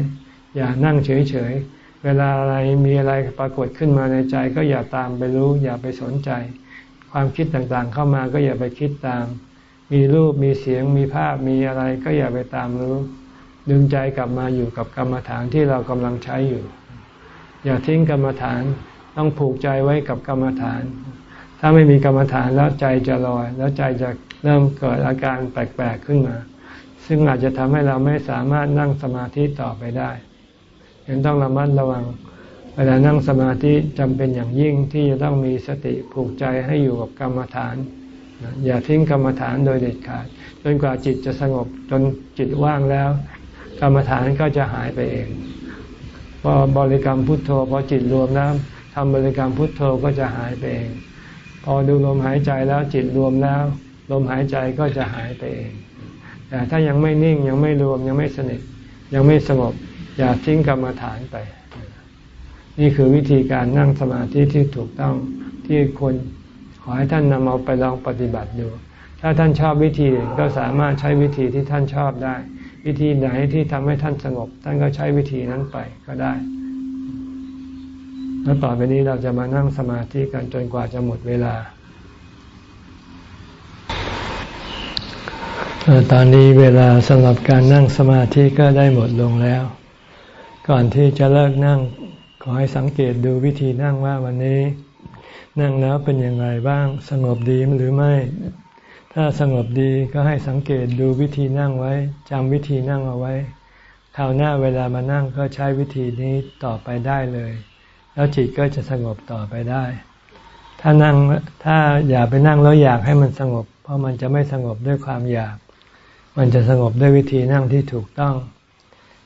อย่านั่งเฉยๆ เวลาอะไรมีอะไรปรากฏขึ้นมาในใจ ก็อย่าตามไปรู้ อย่าไปสนใจ ความคิดต่างๆ เข้ามาก็อย่าไปคิดตาม มีรูปมีเสียงมีภาพมีอะไรก็อย่าไปตามรู้ ดึงใจกลับมาอยู่กับกรรมฐานที่เรากำลังใช้อยู่ อย่าทิ้งกรรมฐานต้องผูกใจไว้กับกรรมฐาน ถ้าไม่มีกรรมฐานแล้วใจจะลอย แล้วใจจะเริ่มเกิดอาการแปลกๆขึ้นมา ซึ่งอาจจะทำให้เราไม่สามารถนั่งสมาธิต่อไปได้ยังต้องระมัดระวัง เวลานั่งสมาธิจำเป็นอย่างยิ่งที่จะต้องมีสติผูกใจให้อยู่กับกรรมฐาน อย่าทิ้งกรรมฐานโดยเด็ดขาด จนกว่าจิตจะสงบจนจิตว่างแล้ว กรรมฐานก็จะหายไปเอง พอบริกรรมพุทโธพอจิตรวมแล้วทำบริกรรมพุทโธก็จะหายไปเอง พอดูลมหายใจแล้วจิตรวมแล้ว ลมหายใจก็จะหายไปเอง แต่ถ้ายังไม่นิ่งยังไม่รวมยังไม่สนิท ยังไม่สงบอย่าทิ้งกรรมฐานไป นี่คือวิธีการนั่งสมาธิที่ถูกต้องที่ควรขอให้ท่านนำเอาไปลองปฏิบัติดู ถ้าท่านชอบวิธีก็สามารถใช้วิธีที่ท่านชอบได้ วิธีไหนที่ทำให้ท่านสงบ ท่านก็ใช้วิธีนั้นไปก็ได้ แล้วต่อไปนี้เราจะมานั่งสมาธิกันจนกว่าจะหมดเวลา ตอนนี้เวลาสำหรับการนั่งสมาธิก็ได้หมดลงแล้ว ก่อนที่จะเลิกนั่ง ขอให้สังเกตดูวิธีนั่งว่าวันนี้ นั่งแล้วเป็นอย่างไรบ้าง สงบดีหรือไม่ ถ้าสงบดีก็ให้สังเกตดูวิธีนั่งไว้จำวิธีนั่งเอาไว้คราวหน้าเวลามานั่งก็ใช้วิธีนี้ต่อไปได้เลย แล้วจิตก็จะสงบต่อไปได้ ถ้านั่งถ้าอย่าไปนั่งแล้วอยากให้มันสงบ เพราะมันจะไม่สงบด้วยความอยาก มันจะสงบด้วยวิธีนั่งที่ถูกต้อง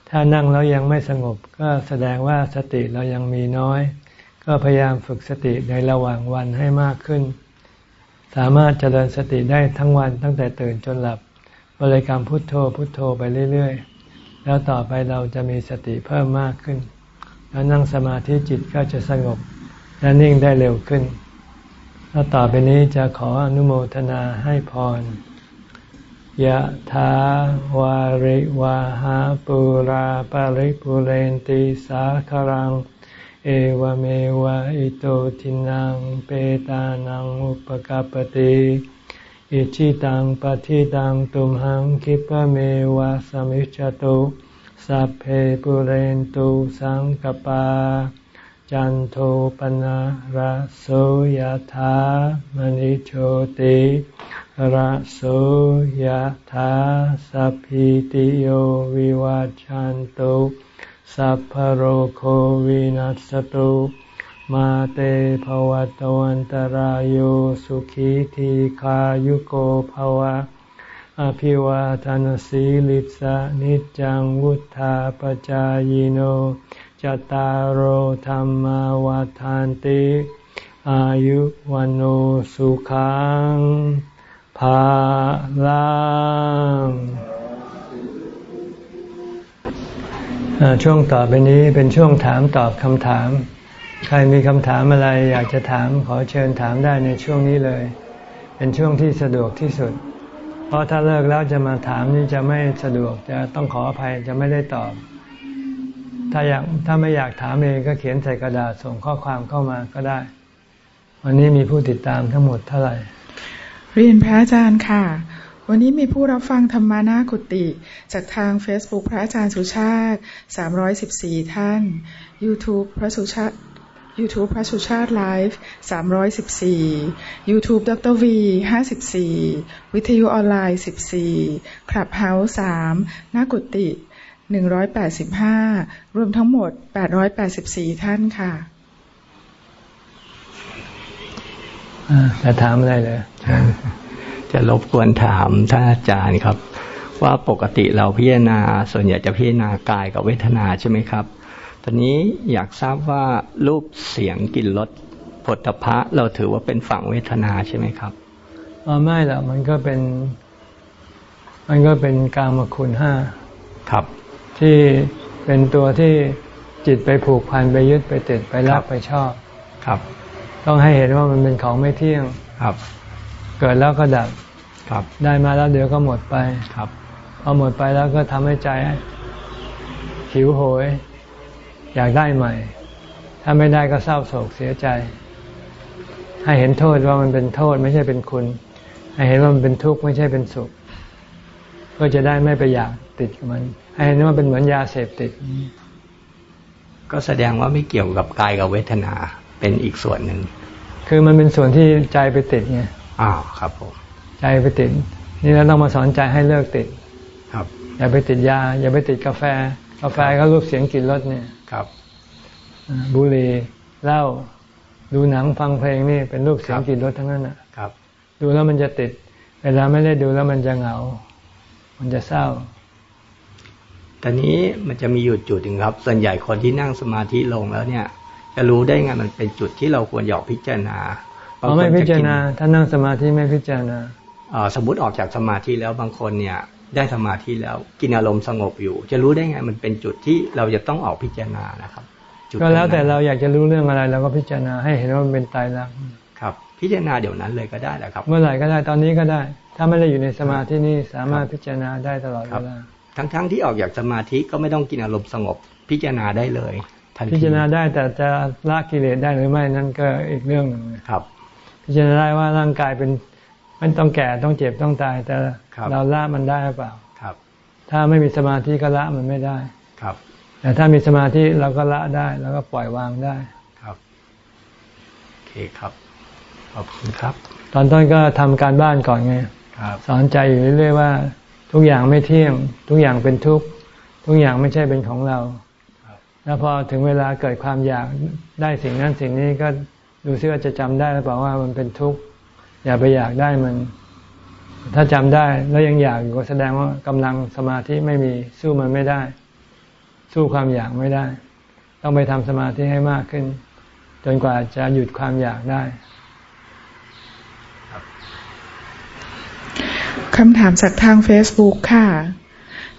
ถ้านั่งแล้วยังไม่สงบ ก็แสดงว่าสติเรายังมีน้อย ก็พยายามฝึกสติในระหว่างวันให้มากขึ้น สามารถเจริญสติได้ทั้งวันตั้งแต่ตื่นจนหลับบริกรรมพุทโธพุทโธไปเรื่อย ๆ แล้วต่อไปเราจะมีสติเพิ่มมากขึ้น แล้วนั่งสมาธิจิตก็จะสงบและนิ่งได้เร็วขึ้น แล้วต่อไปนี้จะขออนุโมทนาให้พรยะถาวาริวาหาปุราปาริปุเรนติสาคารัง เอวเมวะอิโตทินังเปตานังอุปกาปติอิชิตังปฏิตังตุมหังคิปะเมวะสมิจจตุ สัพเพปุเรนตุสังกปา จันโทปนะระโสยธามณิโชติระโสยธาสัพพิติโยวิวัจจันตุสัพพโรโควินัสตุมาเตภวตวันตารโยสุขีทีขายุโกภวะ อภิวาทานสีลิสานิจังวุธาปจายโนจตารโหธรรมวาทานติ อายุวันโอสุขังภาลังช่วงต่อไปนี้เป็นช่วงถามตอบคำถาม ใครมีคำถามอะไรอยากจะถามขอเชิญถามได้ในช่วงนี้เลย เป็นช่วงที่สะดวกที่สุด เพราะถ้าเลิกแล้วจะมาถามนี่จะไม่สะดวกจะต้องขออภัยจะไม่ได้ตอบ ถ้าอยากถ้าไม่อยากถามเองก็เขียนใส่กระดาษส่งข้อความเข้ามาก็ได้ วันนี้มีผู้ติดตามทั้งหมดเท่าไหร่ เรียนพระอาจารย์ค่ะ วันนี้มีผู้รับฟังธรรมานาคุติ จากทาง Facebook พระอาจารย์สุชาติ 314 ท่าน YouTube พระสุชาติ YouTube พระสุชาติไลฟ์314 YouTube ดรวี54 วิทยุออนไลน์ 14คลับเฮาส์3หน้ากุฏิ185 รวมทั้งหมด 884 ท่านค่ะจะถามอะไรเลยจะรบกวนถามท่านอาจารย์ครับ ว่าปกติเราพิจารณาส่วนใหญ่จะพิจารณากายกับเวทนาใช่ไหมครับ ตอนนี้อยากทราบว่ารูปเสียงกลิ่นรสผลพะเราถือว่าเป็นฝั่งเวทนาใช่ไหมครับอ๋อไม่หรอกมันก็เป็น มันก็เป็นกามคุณห้าครับ ที่เป็นตัวที่จิตไปผูกพันไปยึดไปติดไปรักไปชอบครับ ต้องให้เห็นว่ามันเป็นของไม่เที่ยงครับ เกิดแล้วก็ดับครับ ได้มาแล้วเดี๋ยวก็หมดไปครับพอหมดไปแล้วก็ทำให้ใจหิวโหย อยากได้ใหม่ ถ้าไม่ได้ก็เศร้าโศกเสียใจ ให้เห็นโทษว่ามันเป็นโทษไม่ใช่เป็นคุณ ให้เห็นว่ามันเป็นทุกข์ไม่ใช่เป็นสุขก็จะได้ไม่ไปอยากติดกับมัน ให้เห็นว่าเป็นเหมือนยาเสพติด ก็แสดงว่าไม่เกี่ยวกับกายกับเวทนาเป็นอีกส่วนหนึ่ง คือมันเป็นส่วนที่ใจไปติดไงอ้าวครับผมใจไปติด นี่เราต้องมาสอนใจให้เลิกติด ครับ อย่าไปติดยา อย่าไปติดกาแฟกาแฟก็รูปเสียงกลิ่นรสเนี่ยครับบุหรี่เหล้าดูหนังฟังเพลงนี่เป็นรูปเสียงกลิ่นรสทั้งนั้นอะครับ ดูแล้วมันจะติด เวลาไม่ได้ดูแล้วมันจะเหงา มันจะเศร้าตอนนี้มันจะมีอยู่จุดหนึ่งครับ ส่วนใหญ่คนที่นั่งสมาธิลงแล้วเนี่ย จะรู้ได้ไงมันเป็นจุดที่เราควรหยอกพิจารณาเราไม่พิจารณา ถ้านั่งสมาธิไม่พิจารณาสมมติออกจากสมาธิแล้วบางคนเนี่ย ได้สมาธิแล้วกินอารมณ์สงบอยู่ จะรู้ได้ไงมันเป็นจุดที่เราจะต้องออกพิจารณานะครับก็แล้วแต่เราอยากจะรู้เรื่องอะไรเราก็พิจารณาให้เห็นว่ามันเป็นตายรักครับ พิจารณาเดี๋ยวนั้นเลยก็ได้แหละครับ เมื่อไหร่ก็ได้ตอนนี้ก็ได้ ถ้าไม่ได้อยู่ในสมาธินี่สามารถพิจารณาได้ตลอดเวลาทั้งๆทที่ออกจากสมาธิก็ไม่ต้องกินอารมณ์สงบ พิจารณาได้เลยพิจารณาได้แต่จะละกิเลสได้หรือไม่นั่นก็อีกเรื่องหนึ่งครับ พิจารณาได้ว่าร่างกายเป็น มันต้องแก่ต้องเจ็บต้องตาย แต่เราละมันได้หรือเปล่าครับ ถ้าไม่มีสมาธิก็ละมันไม่ได้ครับ แต่ถ้ามีสมาธิเราก็ละได้ แล้วก็ปล่อยวางได้ครับโอเคครับขอบคุณครับ ตอนต้นก็ทำการบ้านก่อนไงสอนใจอยู่เรื่อยๆว่า ทุกอย่างไม่เที่ยง ทุกอย่างเป็นทุกข์ทุกอย่างไม่ใช่เป็นของเราแล้วพอถึงเวลาเกิดความอยากได้สิ่งนั้นสิ่งนี้ก็ดูซิว่าจะจำได้หรือเปล่าว่ามันเป็นทุกข์ อย่าไปอยากได้มัน ถ้าจำได้แล้วยังอยากอยู่ก็แสดงว่ากำลังสมาธิไม่มีสู้มันไม่ได้ สู้ความอยากไม่ได้ ต้องไปทำสมาธิให้มากขึ้น จนกว่าจะหยุดความอยากได้คำถามจากทาง Facebook ค่ะ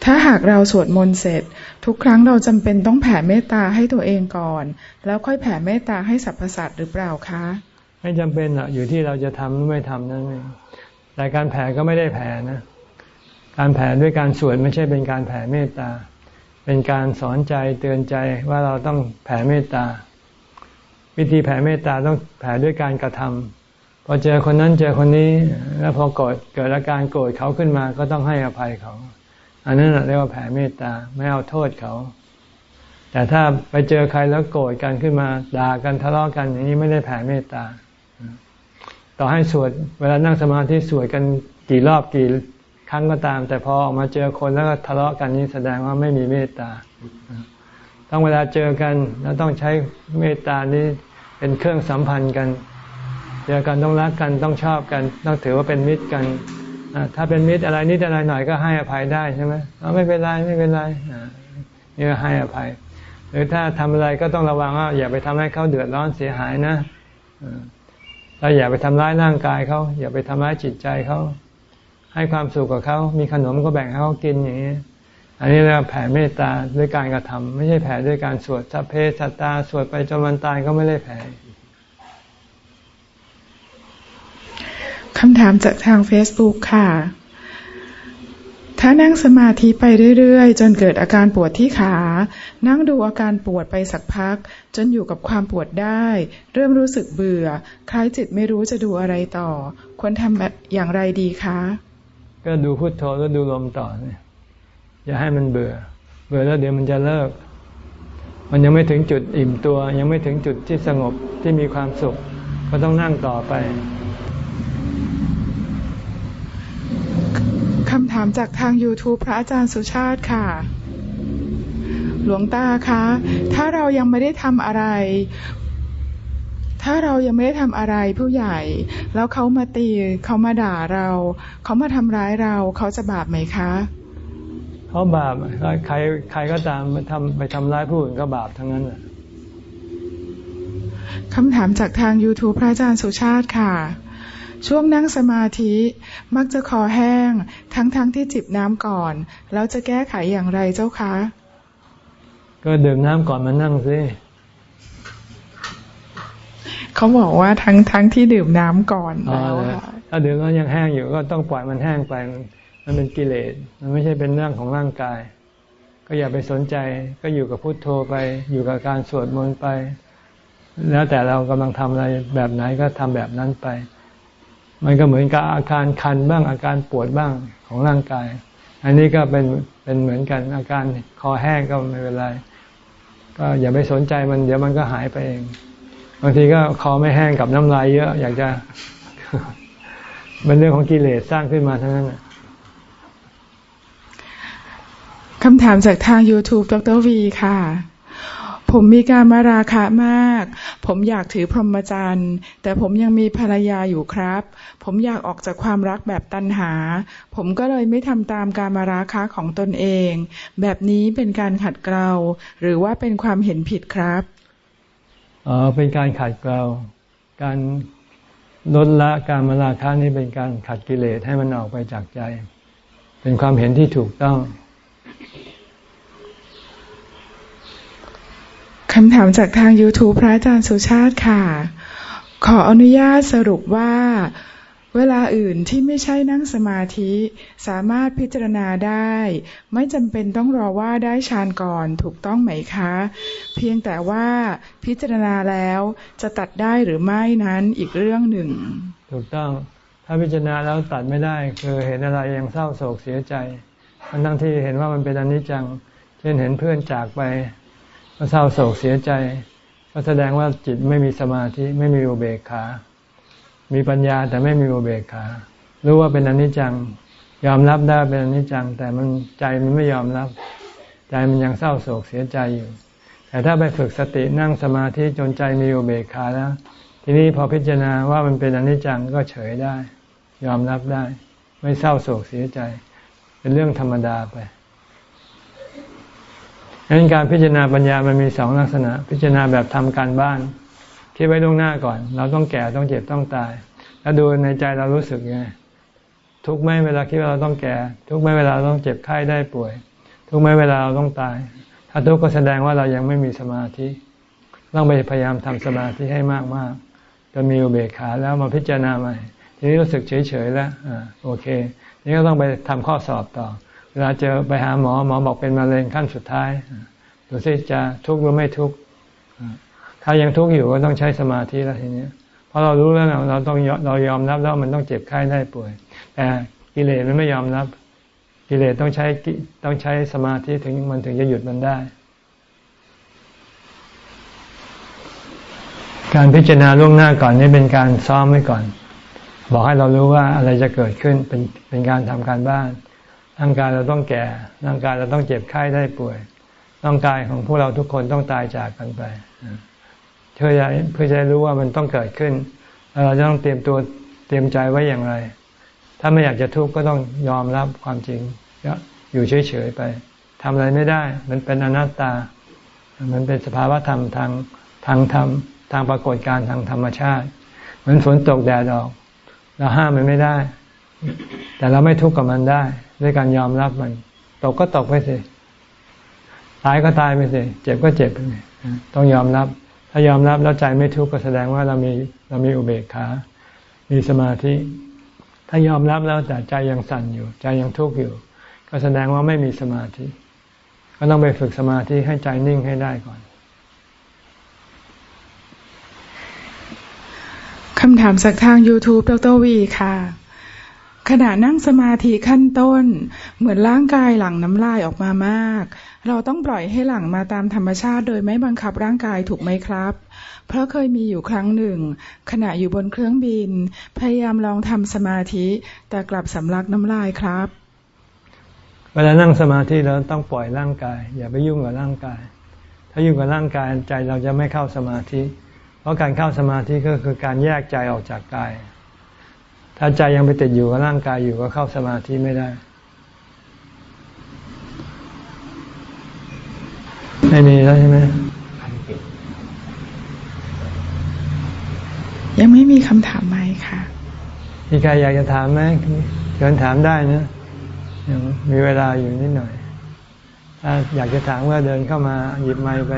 ถ้าหากเราสวดมนต์เสร็จ ทุกครั้งเราจำเป็นต้องแผ่เมตตาให้ตัวเองก่อน แล้วค่อยแผ่เมตตาให้สรรพสัตว์หรือเปล่าคะ ไม่จำเป็นอะอยู่ที่เราจะทำหรือไม่ทำนั่นเองแต่การแผ่ก็ไม่ได้แผ่นะ การแผ่ด้วยการสวดไม่ใช่เป็นการแผ่เมตตา เป็นการสอนใจเตือนใจว่าเราต้องแผ่เมตตา วิธีแผ่เมตตาต้องแผ่ด้วยการกระทำพอเจอคนนั้นเจอคนนี้ แล้วพอโกรธเกิดอาการโกรธเขาขึ้นมาก็ต้องให้อภัยเขา อันนั้นเรียกว่าแผ่เมตตาไม่เอาโทษเขา แต่ถ้าไปเจอใครแล้วโกรธกันขึ้นมาด่ากันทะเลาะกันอย่างนี้ไม่ได้แผ่เมตตา ต่อให้สวดเวลานั่งสมาธิสวดกันกี่รอบกี่ครั้งก็ตาม แต่พอออกมาเจอคนแล้วก็ทะเลาะกันนี้แสดงว่าไม่มีเมตตา ต้องเวลาเจอกันแล้วต้องใช้เมตตานี้เป็นเครื่องสัมพันธ์กันเจอกันต้องรักกันต้องชอบกัน ต้องถือว่าเป็นมิตรกันถ้าเป็นมิตรอะไรนิดอะไรหน่อยก็ให้อภัยได้ใช่ไหมไม่เป็นไรไม่เป็นไรนี่ก็ให้อภัย หรือถ้าทำอะไรก็ต้องระวังว่าอย่าไปทำให้เขาเดือดร้อนเสียหายนะ เราอย่าไปทำร้ายร่างกายเขาอย่าไปทำร้ายจิตใจเขาให้ความสุขกับเขามีขนมก็แบ่งให้เขากินอย่างนี้อันนี้เราแผ่เมตตาด้วยการกระทำไม่ใช่แผ่ด้วยการสวดสัพเพสัตตาสวดไปจนวันตายก็ไม่ได้แผ่คำถามจากทาง Facebook ค่ะ ถ้านั่งสมาธิไปเรื่อยๆ จนเกิดอาการปวดที่ขา นั่งดูอาการปวดไปสักพัก จนอยู่กับความปวดได้ เริ่มรู้สึกเบื่อ คล้ายจิตไม่รู้จะดูอะไรต่อ ควรทำอย่างไรดีคะ ก็ดูพุโทโธแล้วดูลมต่อเนี่ยอย่าให้มันเบื่อ เบื่อแล้วเดี๋ยวมันจะเลิก มันยังไม่ถึงจุดอิ่มตัว ยังไม่ถึงจุดที่สงบที่มีความสุข ก็ต้องนั่งต่อไปคำถามจากทาง YouTube พระอาจารย์สุชาติค่ะ หลวงตาคะ ถ้าเรายังไม่ได้ทำอะไรทถ้าเรายังไม่ได้ทำอะไรผู้ใหญ่ แล้วเขามาตีเขามาด่าเรา เขามาทำร้ายเราเขาจะบาปไหมคะเขาบาปใครใครก็ตามไปทำไปทำร้ายผู้อื่นก็บาปทั้งนั้นแหละคำถามจากทาง YouTube พระอาจารย์สุชาติค่ะ ช่วงนั่งสมาธิมักจะคอแห้ง ทั้งๆทที่จิบน้ำก่อน แล้วจะแก้ไขอย่างไรเจ้าคะ ก็ดื่มน้ำก่อนมานั่งสิเขาบอกว่าทั้งทั้งที่ดื่มน้ำก่อนแล้วถ้าดื่มแล้วยังแห้งอยู่ก็ต้องปล่อยมันแห้งไป มันเป็นกิเลส มันไม่ใช่เป็นเรื่องของร่างกาย ก็อย่าไปสนใจ ก็อยู่กับพุโทโธไป อยู่กับการสวดมนต์ไป แล้วแต่เรากำลังทำอะไรแบบไหนก็ทำแบบนั้นไป มันก็เหมือนกับอาการคันบ้างอาการปวดบ้างของร่างกาย อันนี้ก็เป็นเป็นเหมือนกันอาการคอแห้งก็ไม่เป็นไรก็อย่าไปสนใจมันเดี๋ยวมันก็หายไปเอง บางทีก็คอไม่แห้งกับน้ำลายเยอะ อยากจะเป็นเรื่องของกิเลสสร้างขึ้นมาทั้งนั้นคำถามจากทาง YouTube ดรวีค่ะ ผมมีการมาราคะมาก ผมอยากถือพรหมจรรย์แต่ผมยังมีภรรยาอยู่ครับ ผมอยากออกจากความรักแบบตัณหา ผมก็เลยไม่ทำตามการมาราคะของตนเอง แบบนี้เป็นการขัดเกลาหรือว่าเป็นความเห็นผิดครับอ๋อเป็นการขัดเกลาการลดละการมาราคะนี่เป็นการขัดกิเลสให้มันออกไปจากใจ เป็นความเห็นที่ถูกต้อง คำถามจากทาง YouTube พระอาจารย์สุชาติค่ะ ขออนุญาตสรุปว่า เวลาอื่นที่ไม่ใช่นั่งสมาธิ สามารถพิจารณาได้ ไม่จำเป็นต้องรอว่าได้ฌานก่อนถูกต้องไหมคะ เพียงแต่ว่าพิจารณาแล้วจะตัดได้หรือไม่นั้นอีกเรื่องหนึ่ง ถูกต้องถ้าพิจารณาแล้วตัดไม่ได้ คือเห็นอะไรยังเศร้าโศกเสียใจมันทั้งที่เห็นว่ามันเป็นอนิจจัง เช่นเห็นเพื่อนจากไป ก็เศร้าโศกเสียใจ ก็แสดงว่าจิตไม่มีสมาธิไม่มีอุเบกขา มีปัญญาแต่ไม่มีอุเบกขา รู้ว่าเป็นอนิจจัง ยอมรับได้เป็นอนิจจัง แต่มันใจมันไม่ยอมรับ ใจมันยังเศร้าโศกเสียใจอยู่ แต่ถ้าไปฝึกสตินั่งสมาธิจนใจมีอุเบกขาแล้ว ทีนี้พอพิจารณาว่ามันเป็นอนิจจังก็เฉยได้ ยอมรับได้ ไม่เศร้าโศกเสียใจ เป็นเรื่องธรรมดาไป ดังนั้นการพิจารณาปัญญามันมีสองลักษณะ พิจารณาแบบทำการบ้าน คิดไว้ล่วงหน้าก่อน เราต้องแก่ต้องเจ็บต้องตาย แล้วดูในใจเรารู้สึกไงทุกไหมเวลาคิดว่าเราต้องแก่ ทุกไหมเวลาต้องเจ็บไข้ได้ป่วย ทุกไหมเวลาเราต้องตาย ถ้าทุกก็แสดงว่าเรายังไม่มีสมาธิต้องไปพยายามทำสมาธิให้มากๆจะมีอุเบกขาแล้วมาพิจารณาใหม่ทีนี้รู้สึกเฉยๆแล้วอ่าโอเค นี่ก็ต้องไปทำข้อสอบต่อ วลาเจอไปหาหมอหมอบอกเป็นมะเร็งขั้นสุดท้ายดูซิจะทุกข์หรือไม่ทุกข์ถ้ายังทุกข์อยู่ก็ต้องใช้สมาธิแล้วทีนี้เพราะเรารู้แล้วเราเราต้องเรายอมรับแล้วมันต้องเจ็บไข้ได้ป่วย แต่กิเลสมันไม่ยอมรับ กิเลสต้องใช้ต้องใช้สมาธิถึงมันถึงจะหยุดมันได้ การพิจารณาล่วงหน้าก่อนนี่เป็นการซ้อมไว้ก่อน บอกให้เรารู้ว่าอะไรจะเกิดขึ้นเป็นเป็นการทำการบ้าน ร่างกายเราต้องแก่ ร่างกายเราต้องเจ็บไข้ได้ป่วย ร่างกายของพวกเราทุกคนต้องตายจากกันไปเพื่อจะเพื่อจะรู้ว่ามันต้องเกิดขึ้น เราจะต้องเตรียมตัวเตรียมใจไว้อย่างไร ถ้าไม่อยากจะทุกข์ก็ต้องยอมรับความจริงอยู่เฉยๆไปทำอะไรไม่ได้ มันเป็นอนัตตา มันเป็นสภาวะธรรมทางทางธรรมทางปรากฏการทางธรรมชาติ เหมือนฝนตกแดดออก เราห้ามมันไม่ได้ แต่เราไม่ทุกข์กับมันได้ ด้วยการยอมรับมัน ตกก็ตกไปสิตายก็ตายไปสิเจ็บก็เจ็บไปต้องยอมรับ ถ้ายอมรับแล้วใจไม่ทุกข์ก็แสดงว่าเรามีเรามีอุเบกขา มีสมาธิ ถ้ายอมรับแล้วแต่ใจยังสั่นอยู่ ใจยังทุกข์อยู่ ก็แสดงว่าไม่มีสมาธิ ก็ต้องไปฝึกสมาธิให้ใจนิ่งให้ได้ก่อนคำถามจากทาง YouTube ดรวีค่ะ ขณะนั่งสมาธิขั้นต้น เหมือนร่างกายหลั่งน้ำลายออกมามาก เราต้องปล่อยให้หลั่งมาตามธรรมชาติโดยไม่บังคับร่างกายถูกไหมครับ เพราะเคยมีอยู่ครั้งหนึ่ง ขณะอยู่บนเครื่องบิน พยายามลองทำสมาธิ แต่กลับสำลักน้ำลายครับ เวลานั่งสมาธิเราต้องปล่อยร่างกาย อย่าไปยุ่งกับร่างกาย ถ้ายุ่งกับร่างกายใจเราจะไม่เข้าสมาธิ เพราะการเข้าสมาธิก็คือการแยกใจออกจากกาย ถ้าใจยังไปติดอยู่กับร่างกายอยู่ก็เข้าสมาธิไม่ได้ ไม่มีแล้วใช่ไหมยังไม่มีคำถามไหมค่ะมีใครอยากจะถามไหมเชิญถามได้นะยังมีเวลาอยู่นิดหน่อย ถ้าอยากจะถามก็เดินเข้ามาหยิบไม้ไป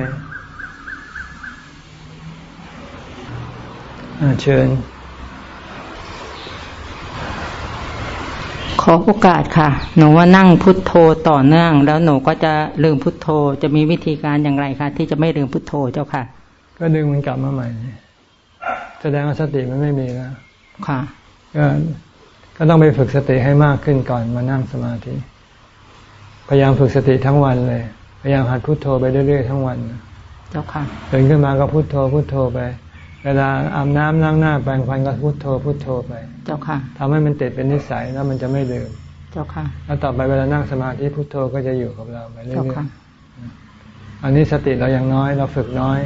เชิญ อโอกาสค่ะ หนูว่านั่งพุทโธต่อเนื่อง แล้วหนูก็จะลืมพุทโธ จะมีวิธีการอย่างไรคะที่จะไม่ลืมพุทโธเจ้าค่ะ ก็ดึงมันกลับมาใหม่ แสดงว่าสติมันไม่มีแล้วค่ะก็ก็ต้องไปฝึกสติให้มากขึ้นก่อนมานั่งสมาธิ พยายามฝึกสติทั้งวันเลย พยายามหัดพุทโธไปเรื่อยๆทั้งวัน เจ้าค่ะตื่นขึ้นมาก็พุทโธพุทโธไป เวลาอาบน้ำล้างหน้าแปรงฟันก็พุโทโธพุโทโธไป เจ้าค่ะทำให้มันติดเป็นนิสัยแล้วมันจะไม่ลืม เจ้าค่ะ แล้วต่อไปเวลานั่งสมาธิพุโทโธก็จะอยู่กับเราไปเรื่อยๆอันนี้สติเรายังน้อยเราฝึกน้อย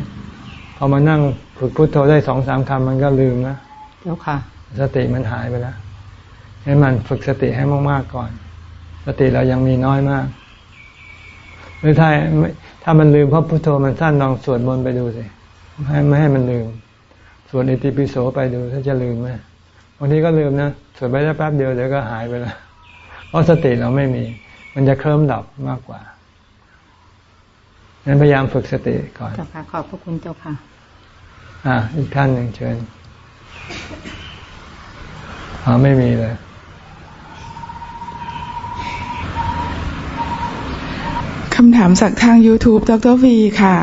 พอมานั่งฝึกพุโทโธได้สองสามคำมันก็ลืมนะเจ้าค่ะ สติมันหายไปแล้วให้มันฝึกสติให้มากๆก่อน สติเรายังมีน้อยมากหรือถ้าถ้ามันลืมเพราะพุโทโธมันสั้นลองสวดมนต์ไปดูสิให้ไม่ให้มันลืม สวดอิติปิโสไปดูถ้าจะลืมไหมบางทีก็ลืมนะสวดไปได้แป๊บเดียวเดี๋ยวก็หายไปแล้วเพราะสติเราไม่มี มันจะเคลิ้มดับมากกว่านั้นพยายามฝึกสติก่อนเจ้าค่ะขอบพระคุณเจ้าค่ะ อ่า อีกท่านหนึ่งเชิญอ่าไม่มีเลยคำถามจากทาง YouTube ดรวีค่ะ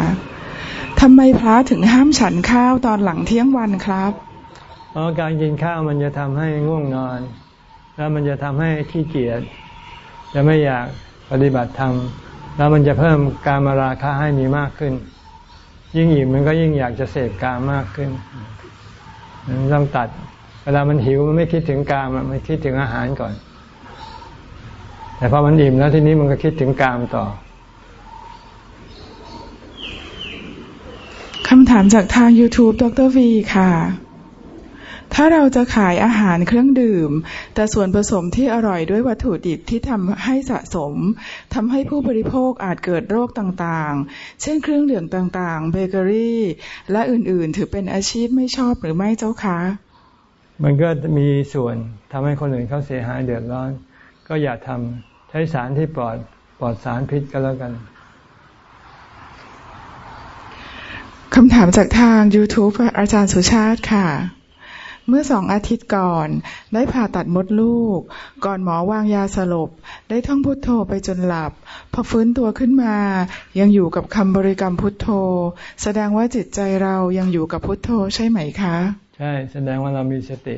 ทำไมพระถึงห้ามฉันข้าวตอนหลังเที่ยงวันครับเพราะการกินข้าวมันจะทำให้ง่วงนอน แล้วมันจะทำให้ขี้เกียจจะไม่อยากปฏิบัติธรรมแล้วมันจะเพิ่มการมาราคาให้มีมากขึ้น ยิ่งอิ่มมันก็ยิ่งอยากจะเสพกามมากขึ้นต้องตัด เวลามันหิวมันไม่คิดถึงกามมันคิดถึงอาหารก่อน แต่พอมันอิ่มแล้วทีนี้มันก็คิดถึงกามต่อ คำถามจากทาง YouTube ดรวีค่ะ ถ้าเราจะขายอาหารเครื่องดื่ม แต่ส่วนผสมที่อร่อยด้วยวัตถุดิบที่ทำให้สะสมทำให้ผู้บริโภคอาจเกิดโรคต่างๆ เช่นเครื่องดื่มต่างๆ เบเกอรี่ และอื่นๆ ถือเป็นอาชีพไม่ชอบหรือไม่เจ้าคะ มันก็มีส่วนทำให้คนอื่นเขาเสียหายเดือดร้อน ก็อย่าทำใช้สารที่ปลอดปลอดสารพิษก็แล้วกัน คำถามจากทาง YouTube อาจารย์สุชาติค่ะ เมื่อสองอาทิตย์ก่อน ได้ผ่าตัดมดลูก ก่อนหมอวางยาสลบ ได้ท่องพุทโธไปจนหลับ พอฟื้นตัวขึ้นมา ยังอยู่กับคำบริกรรมพุทโธ แสดงว่าจิตใจเรายังอยู่กับพุทโธใช่ไหมคะ ใช่ แสดงว่าเรามีสติ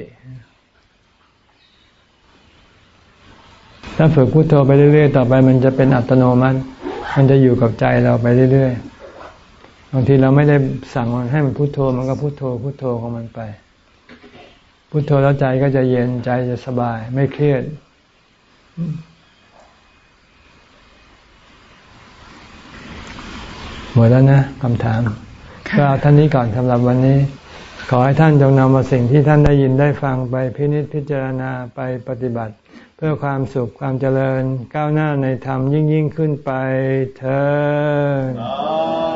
ถ้าฝึกพุทโธไปเรื่อยๆ ต่อไปมันจะเป็นอัตโนมัติ มันจะอยู่กับใจเราไปเรื่อยๆ บางทีเราไม่ได้สั่งมันให้มันพุโทโธ มันก็พุโทโธพุโทโธของมันไป พุโทโธแล้วใจก็จะเย็นใจจะสบาย ไม่เครียด หมดแล้วนะคำถาม ก็ท่านนี้ก่อนสำหรับวันนี้ ขอให้ท่านจงนำมาสิ่งที่ท่านได้ยินได้ฟังไปพินิจพิจารณาไปปฏิบัติ เพื่อความสุขความเจริญก้าวหน้าในธรรมยิ่งยิ่งขึ้นไปเธอ